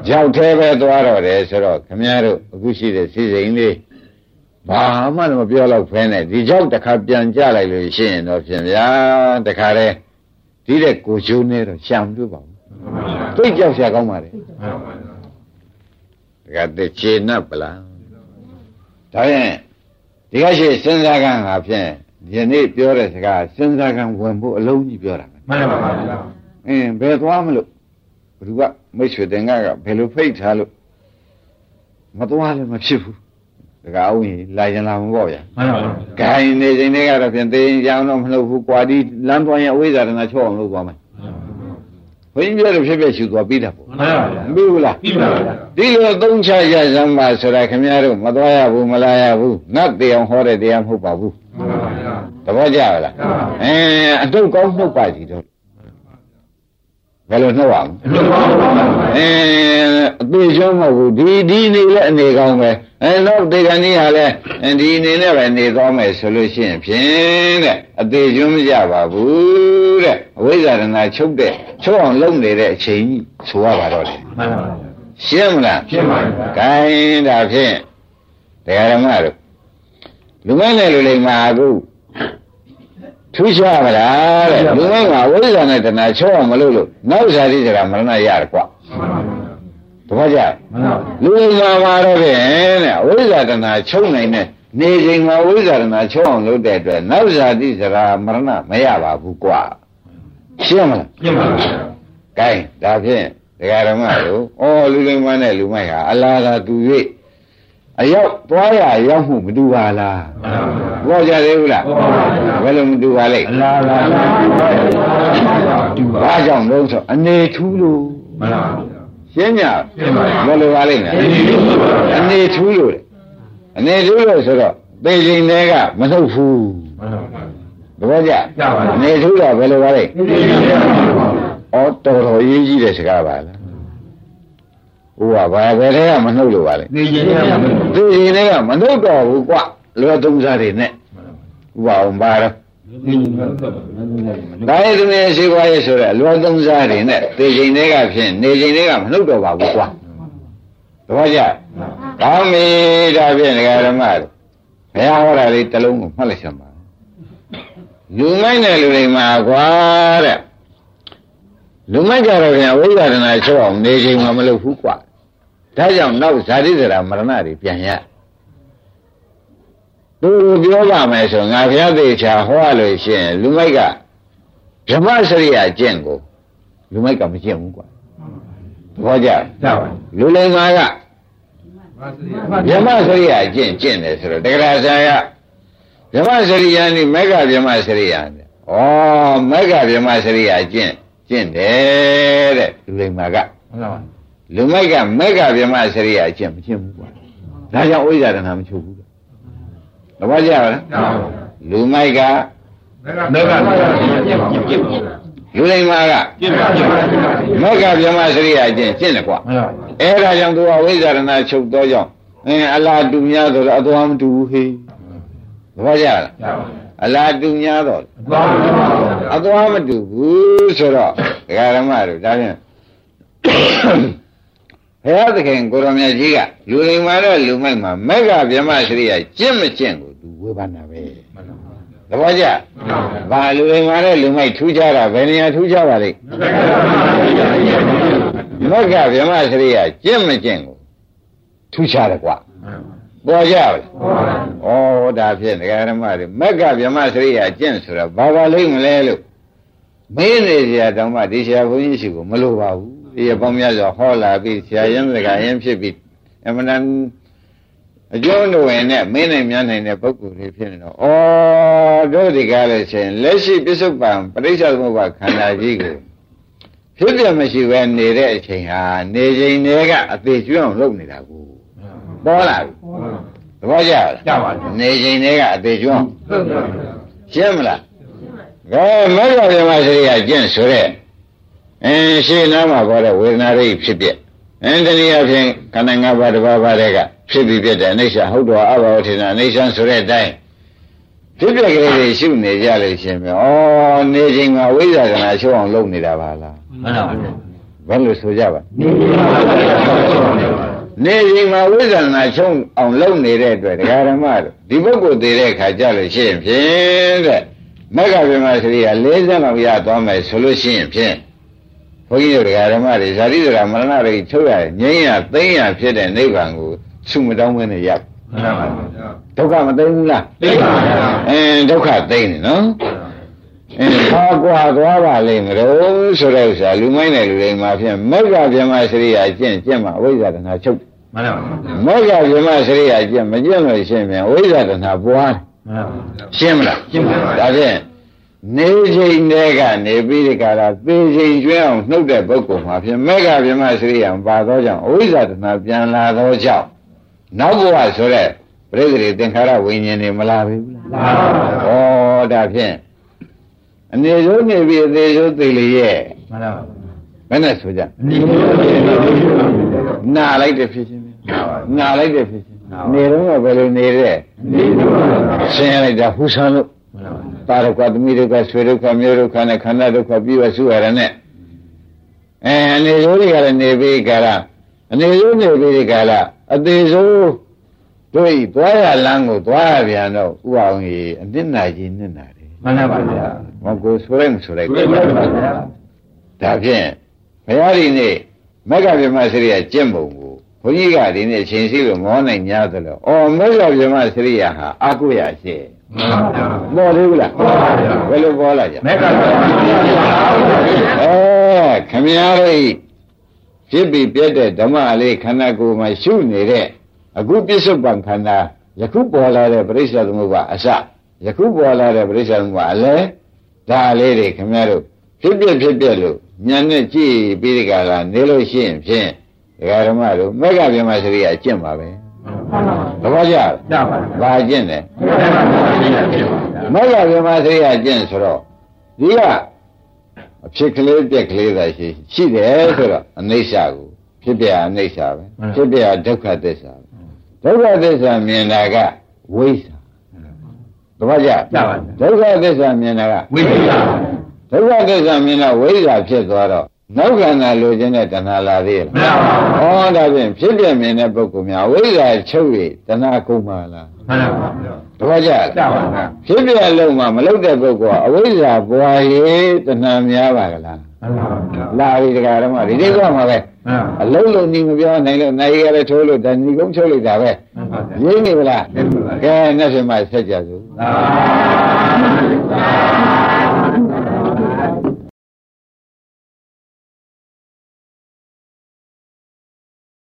ကြောက်သေးပဲသွားတော့တယ်ဆိုတော့ခမည်းတော်အခုရှိတဲ့စီစိန်လေးဘာမှလည်းမပြောတော့ဖဲနဲ့ဒီကြောက်တစ်ခါပြန်ကြလိုက်လို့ရှိရင်တော့ပြင်ဗျာတခါတည်းဒီတဲ့ကိုချိုးနေတော့ရှံတွေ့ပါဘူးသိကြောက်ရှာကောင်းပါလေတခါတည်းခြေနပ်ပလားဒါရင်ဒီကရှိစဉ်းစားကံဟာဖြင့် ဒီနေ့ပြောတဲ့စကားစဉ်းစားကံဝင်ဖို့အလုံးကြီးပြောတာမှန်ပါပါဗျာအင်းဘယ်သွားမလို့ဘ누구ကမိတ်ဆွေတင်ကကဘယ်လိုဖိတ်ထားလို့မသွားလည်းမဖြစ်ဘူးတကားအောင်ရင်လာရင်လာမပေါ့ဗျာမှန်ပါပါဂိုင်းနေချိန်တွေကတော့ဖြင့်သိရင်ကြောင်းတော့မလုပ်ဘူးကွာဒီလမ်းသွားရင်အဝိဇ္ဇာတနာချော့အောင်လုပ်သွားမယ်ဘုန်းကြီးပြောလို့ဖြစ်ဖြစ်ရှူသွားပြီးတာပေါ့မှန်ပါဗျာမပြီးဘူးလားပြီးပါဗျာဒီလိုသုံးချရစမ်းပါဆိုတာခင်ဗျားတို့မသွားရဘူးမလာရဘူးငတ်တရားဟောတဲ့တရားမဟုတ်ပါဘူးမှန်ပါဗျာ သဘောကျလားအဲအတုတ်ကောင်းနှုတ်ပါစီတော့ဘယ်လိုနှုတ်အောင်လူပေါင်းပါပါအဲအသေးချောမဟုတ်ဘူးဒီဒီနေလဲအနေကောင်းပဲအဲတော့ဒီကနေ့ဟာလဲဒီအနေနဲ့ပဲနေသွားမယ်ဆိုလို့ရှိရင်ဖြင့်တဲ့အသေးချောမကြပါဘူးတဲ့အဝိဇ္ဇာရဏချုပ်တဲ့ချုပ်အောင်လုပ်နေတဲ့အချိန်ကြီးဆိုရပါတော့တယ်မှန်ပါပါရှင်းမလားရှင်းပါပြီ။ခိုင်းဒါဖြင့်တရားဓမ္မတို့လူမိုင်းနဲ့လူလိမ္မာအခု ထူးခြားမလားတဲ့လူမိုင်းကဝိဇ္ဇာနဲ့တဏှာချောအောင်မလို့လို့နောက်ဇာတိဆိုတာမရဏရတယ်ကွာမှန်ပါပါတပည့်ကြမှန်ပါပါလူလိမ္မာမှာတော့ဖြင့်တဲ့ဝိဇ္ဇာတဏှာချုပ်နိုင်တဲ့နေချိန်မှာဝိဇ္ဇာတဏှာချောအောင်လုပ်တဲ့အတွက်နောက်ဇာတိဆိုတာမရဏမရပါဘူးကွာရှင်းမလားရှင်းပါပြီ။ကဲဒါဖြင့်တရားဓမ္မတို့ဩလူလိမ္မာနဲ့လူမိုက်ဟာအလားသာတူ၍ အရောက်သွားရရောက်မှုမတူပါလားမှန်ပါပါ။ဘောကြသေးဘူးလားဟုတ်ပါဘူး။ဘယ်လိုမတူပါလဲအလားလားတူ။ပါဘာကြောင့်လို့ဆိုအနေထူးလို့မှန်ပါပါရှင်းညရှင်းပါပြီဘယ်လိုပါလိမ့်မယ်အနေထူးလို့ပါဗျာ။အနေထူးလို့လေ။အနေထူးလို့ဆိုတော့ပေချိန်တွေကမဟုတ်ဘူးမှန်ပါပါ။သဘောကျရပါပြီအနေထူးတော့ဘယ်လိုပါလဲဒီလိုရပါပါ။ဩတော်တော်ရေးကြီးတဲ့စကားပါလား။ ဟိုကဘာပဲတဲ့ကမနှုတ်လို့ပါလေနေရင်ရမှာသူရင်တွေကမနှုတ်တော့ဘူးကွလွယ်သုံးစားတွေနဲ့ဥပအောင်ပါတော့နေရင်တော့ဒါရဲ့သူရဲ့ရှိခွာရဲ့ဆိုတော့လွယ်သုံးစားတွေနဲ့သေချိန်တွေကဖြင့်နေချိန်တွေကမနှုတ်တော့ပါဘူးကွာသဘောကျကောင်းပြီဒါဖြင့်ဒကာဓမ္မတို့ဘုရားဟောတာလေးတစ်လုံးကိုမှတ်လိုက်စမ်းပါလူမိုက်တဲ့လူတွေမှာကွာတဲ့ လူမိုက်ကြတော့ပြန်ဝိပဿနာချုပ်အောင်နေချိန်မှာမလုပ်ဘူးကွာဒါကြောင့်နောက်ဇာတိဇရာမရဏတွေပြန်ရသူတို့ပြောပါမယ်ဆိုငါဘုရားသေချာဟောရလို့ရှိရင်လူမိုက်ကဓမ္မစရိယာကျင့်ကိုလူမိုက်ကမကျင့်ဘူးကွာသဘောကျရပါလူလိမ္မာကဓမ္မစရိယာကျင့်ကျင့်တယ်ဆိုတော့တက္ကရာဆရာကဓမ္မစရိယာနိမက်ကဓမ္မစရိယာနဲ့ဩမက်ကဓမ္မစရိယာကျင့် ကျင့်တယ်တဲ့လူလိမ္မာကမှန်ပါပါလူမိုက်ကမက်ကဓမ္မစရိယာကျင့်မကျင့်ဘူးကွာဒါကြောင့်ဝိဇ္ဇာတဏမချုပ်ဘူးတဲ့သဘောကျပါလားရပါပါလူမိုက်ကမက်ကပြစ်ပါပြစ်ပါလူလိမ္မာကပြစ်ပါပြစ်ပါမက္ကဗျမစရိယာကျင့်ကျင့်တယ်ကွာမှန်ပါအဲ့ဒါကြောင့်သူကဝိဇ္ဇာရဏချုပ်တော့ကြောင့်အင်းအလားတူများဆိုတော့အသွားမတူဘူးဟေးသဘောကျလားရပါ အလားတူများတော့သွားပါအသွားမတူဘူးဆိုတော့ဒကာရမတို့ဒါဖြင့်ဘုရားသခင်ကိုရမကြီးကလူလိမ္မာတော့လူမိုက်မှာမက္ကဗျမစရိယာကျင့်မကျင့်ကိုသူဝေဖန်တာပဲမှန်ပါသဘောကျဘာလူလိမ္မာတဲ့လူမိုက်ထူးခြားတာဘယ်နေရာထူးခြားပါလိမ့်မက္ကဗြဟ္မစရိယကျင့်မကျင့်ကိုထူးခြားတယ်ကွာ ပေါ်ကြပါလားဩဒါဖြင့်ဒကာရမတွေမက္ကဗြဟ္မစရိယကျင့်ဆိုတာဘာပါလိမ့်မလဲလို့မေးနေစရာတောင်မှဒီဆရာဘုန်းကြီးရှိကိုမလိုပါဘူးဒီရပေါင်းများစွာဟောလာပြီးဆရာရင်စကားရင်ဖြစ်ပြီးအမှန်တန်အကျိုးတော်ဝင်နဲ့မင်းနိုင်များနိုင်တဲ့ပုဂ္ဂိုလ်တွေဖြစ်နေတော့ဩတို့ဒီကားလို့ရှင်လက်ရှိပြစ္ဆုတ်ပံပရိစ္ဆေသမုပ္ပါခန္ဓာကြီးကိုဖြစ်ပြမရှိပဲနေတဲ့အချိန်ဟာနေချိန်တွေကအသေးကျွမ်းအောင်လုပ်နေတာကိုပေါ်လာပြီ သဘောကျလားရပါပြီနေချိန်တွေကအသေးကျွမ်းဟုတ်ပါရှင်းမလားကဲမေဃဗြဟ္မစရိယကျင့်ဆိုတဲ့အင်းရှင်းနာမှာပေါ်တဲ့ဝေဒနာရိပ်ဖြစ်ပြအင်းတနည်းအားဖြင့်ခန္ဓာ၅ပါးတစ်ပါးပါးတဲ့ကဖြစ်ပြီးပြတဲ့အနိစ္စဟုတ်တော်အဘောထေနအနိစ္စဆိုတဲ့အတိုင်းဖြစ်ပြကလေးတွေရှုနေကြလို့ရှင်မြေဩနေချိန်မှာဝိဇ္ဇာကနာရှုအောင်လုပ်နေတာပါလားမှန်ပါပါဘယ်လိုဆိုကြပါနေပါပါနေချိ န်မှာဝိဇ္ဇာနာချုံအောင်လုပ်နေတဲ့အတွက်ဒကာဓမ္မတို့ဒီပုဂ္ဂိုလ်သေးတဲ့ခါကြလို့ရှိရင်ဖြင့်တဲ့မက္ကဗေမစရိယ40လောက်ရသွားမယ်ဆိုလို့ရှိရင်ဖြင့်ဘုန်းကြီးတို့ဒကာဓမ္မတွေဇာတိဒရာမရဏတွေထုတ်ရငြိမ်းရသိမ်းရဖြစ်တဲ့နိဗ္ဗာန်ကိုဆုမတောင်းမင်းနဲ့ရမှန်ပါပါဒုက္ခမသိမ်းဘူးလားသိပါပါအင်းဒုက္ခသိမ်းတယ်နော် အင်းဘာကွာသွားပါလိမ့်မလို့ဆိုတဲ့ဥစ္စာလူမိုင်းတဲ့လူတွေမှာဖြင့်မက္ကဗေမစရိယကျင့်ကျင့်မှာအဝိဇ္ဇာတဏှာချုပ်မှန်ပါပါမေဃဗြဟ္မစရိယကျင့်မကျင့်လို့ရှင်းပြန်ဝိဇ္ဇာတဏပွားမှန်ပါရှင်းမလားရှင်းပါပါဒါဖြင့်နေချိန်တည်းကနေပြီးဒီကရာသေချိန်ကျွမ်းအောင်နှုတ်တဲ့ပုဂ္ဂိုလ်မှာဖြင့်မေဃဗြဟ္မစရိယပါသောကြောင့်အဝိဇ္ဇာတဏပြန်လာသောကြောင့်နောက်ဘဝဆိုတဲ့ပြိဿတွေသင်္ခါရဝိညာဉ်တွေမလာဘူးလားမှန်ပါပါဩဒါဖြင့် အနေဆုံးနေပြီးအသေးဆုံးသိလေရဲ့မှန်ပါပါဒဘယ်နဲ့ဆိုကြနိရောဓနိရောဓနာလိုက်တဲ့ဖြစ်ချင်းပဲနာလိုက်တဲ့ဖြစ်ချင်းနေတော့ကဘယ်လိုနေတဲ့နိရောဓဆင်းရလိုက်တာဟူဆန်းလို့တာရကသမီးဒုက္ခဆွေဒုက္ခမျိုးဒုက္ခနဲ့ခန္ဓာဒုက္ခပြီးဝဆုရတဲ့နဲ့အဲအနေစိုးတွေကလည်းနေပြီးကြလားအနေစိုးနေပြီးကြလားအသေးစိုးတို့ဤသွားရလမ်းကိုသွားရပြန်တော့ဥအောင်ကြီးအနစ်နာကြီးနစ်နာတယ် မှန်ပါဗျာမကိုဆိုလိုက်မဆိုလိုက်ဘယ်မှာပါဗျာဒါဖြင့်ဘုရားဒီနေ့မက္ကဗြဟ္မစရိယကျင့်ပုံကိုဘုန်းကြီးကဒီနေ့အချိန်ရှိလို့မောနိုင်냐သလိုအော်မက္ကဗြဟ္မစရိယဟာအကုရရှိမှန်ပါဗျာပေါ်သေးဘူးလားပေါ်ပါဗျာဘယ်လိုပေါ်လာကြမေကပါဗျာအဲခမည်းတော်ဤဖြစ်ပြီးပြတ်တဲ့ဓမ္မလေးခန္ဓာကိုယ်မှာရှုနေတဲ့အခုပြစ္ဆုတ်ပံခန္ဓာယခုပေါ်လာတဲ့ပရိစ္ဆေသမုပ္ပါအစ ယခုပေါ်လာတဲ့ပရိစ္ဆေသမုပ္ပါအလဲဒါလေးတွေခမည်းတော်ဖြစ်ပြဖြစ်ပြလို့ညံနဲ့ကြည့်ပြီးဒီကလာနေလို့ရှိရင်ဖြင့်ဒကာဓမ္မတို့မက္ကဗျမစရိယအကျင့်ပါပဲသဘောကျလားရပါဗျာဘာအကျင့်လဲမေကပါဗျာမဂ္ဂဗြဟ္မစရိယကျင့်ဆိုတော့ဒီကအဖြစ်ကလေးပြက်ကလေးသာရှိရှိတယ်ဆိုတော့အနိစ္စကိုဖြစ်ပြအနိစ္စပဲဖြစ်ပြဒုက္ခသစ္စာပဲဒုက္ခသစ္စာမြင်တာကဝိဇ္ဇာတပည့်ကြရပါဗျာဒုက္ခသစ္စာမြင်တာကဝိပ္ပယဒုက္ခသစ္စာမြင်တော့ဝိဇ္ဇာဖြစ်သွားတော့နောက်ခန္ဓာလိုချင်တဲ့တဏှာလာသေးရဲ့မရပါဘူးဩော်ဒါဖြင့်ဖြစ်ပြမြင်တဲ့ပုဂ္ဂိုလ်များဝိဇ္ဇာချုပ်၍တဏှာကုန်ပါလားမှန်ပါဗျာတပည့်ကြရပါဗျာဖြစ်ပြလုံးမှာမလုတဲ့ပုဂ္ဂိုလ်ကအဝိဇ္ဇာပွားရေးတဏှာများပါကလားမှန်ပါဗျာလာပြီတရားဓမ္မဒီဒီကမှာပဲမှန်ပါ အလုံးလုံးညီမပြောနိုင်လို့နိုင်ရလည်းထိုးလို့တဏှီကုန်းချုပ်လိုက်တာပဲမှန်ပါဗျာရင်းနေဗလားရင်းနေပါဗျာကဲနဲ့ဆိုမှဆက်ကြစို့သာ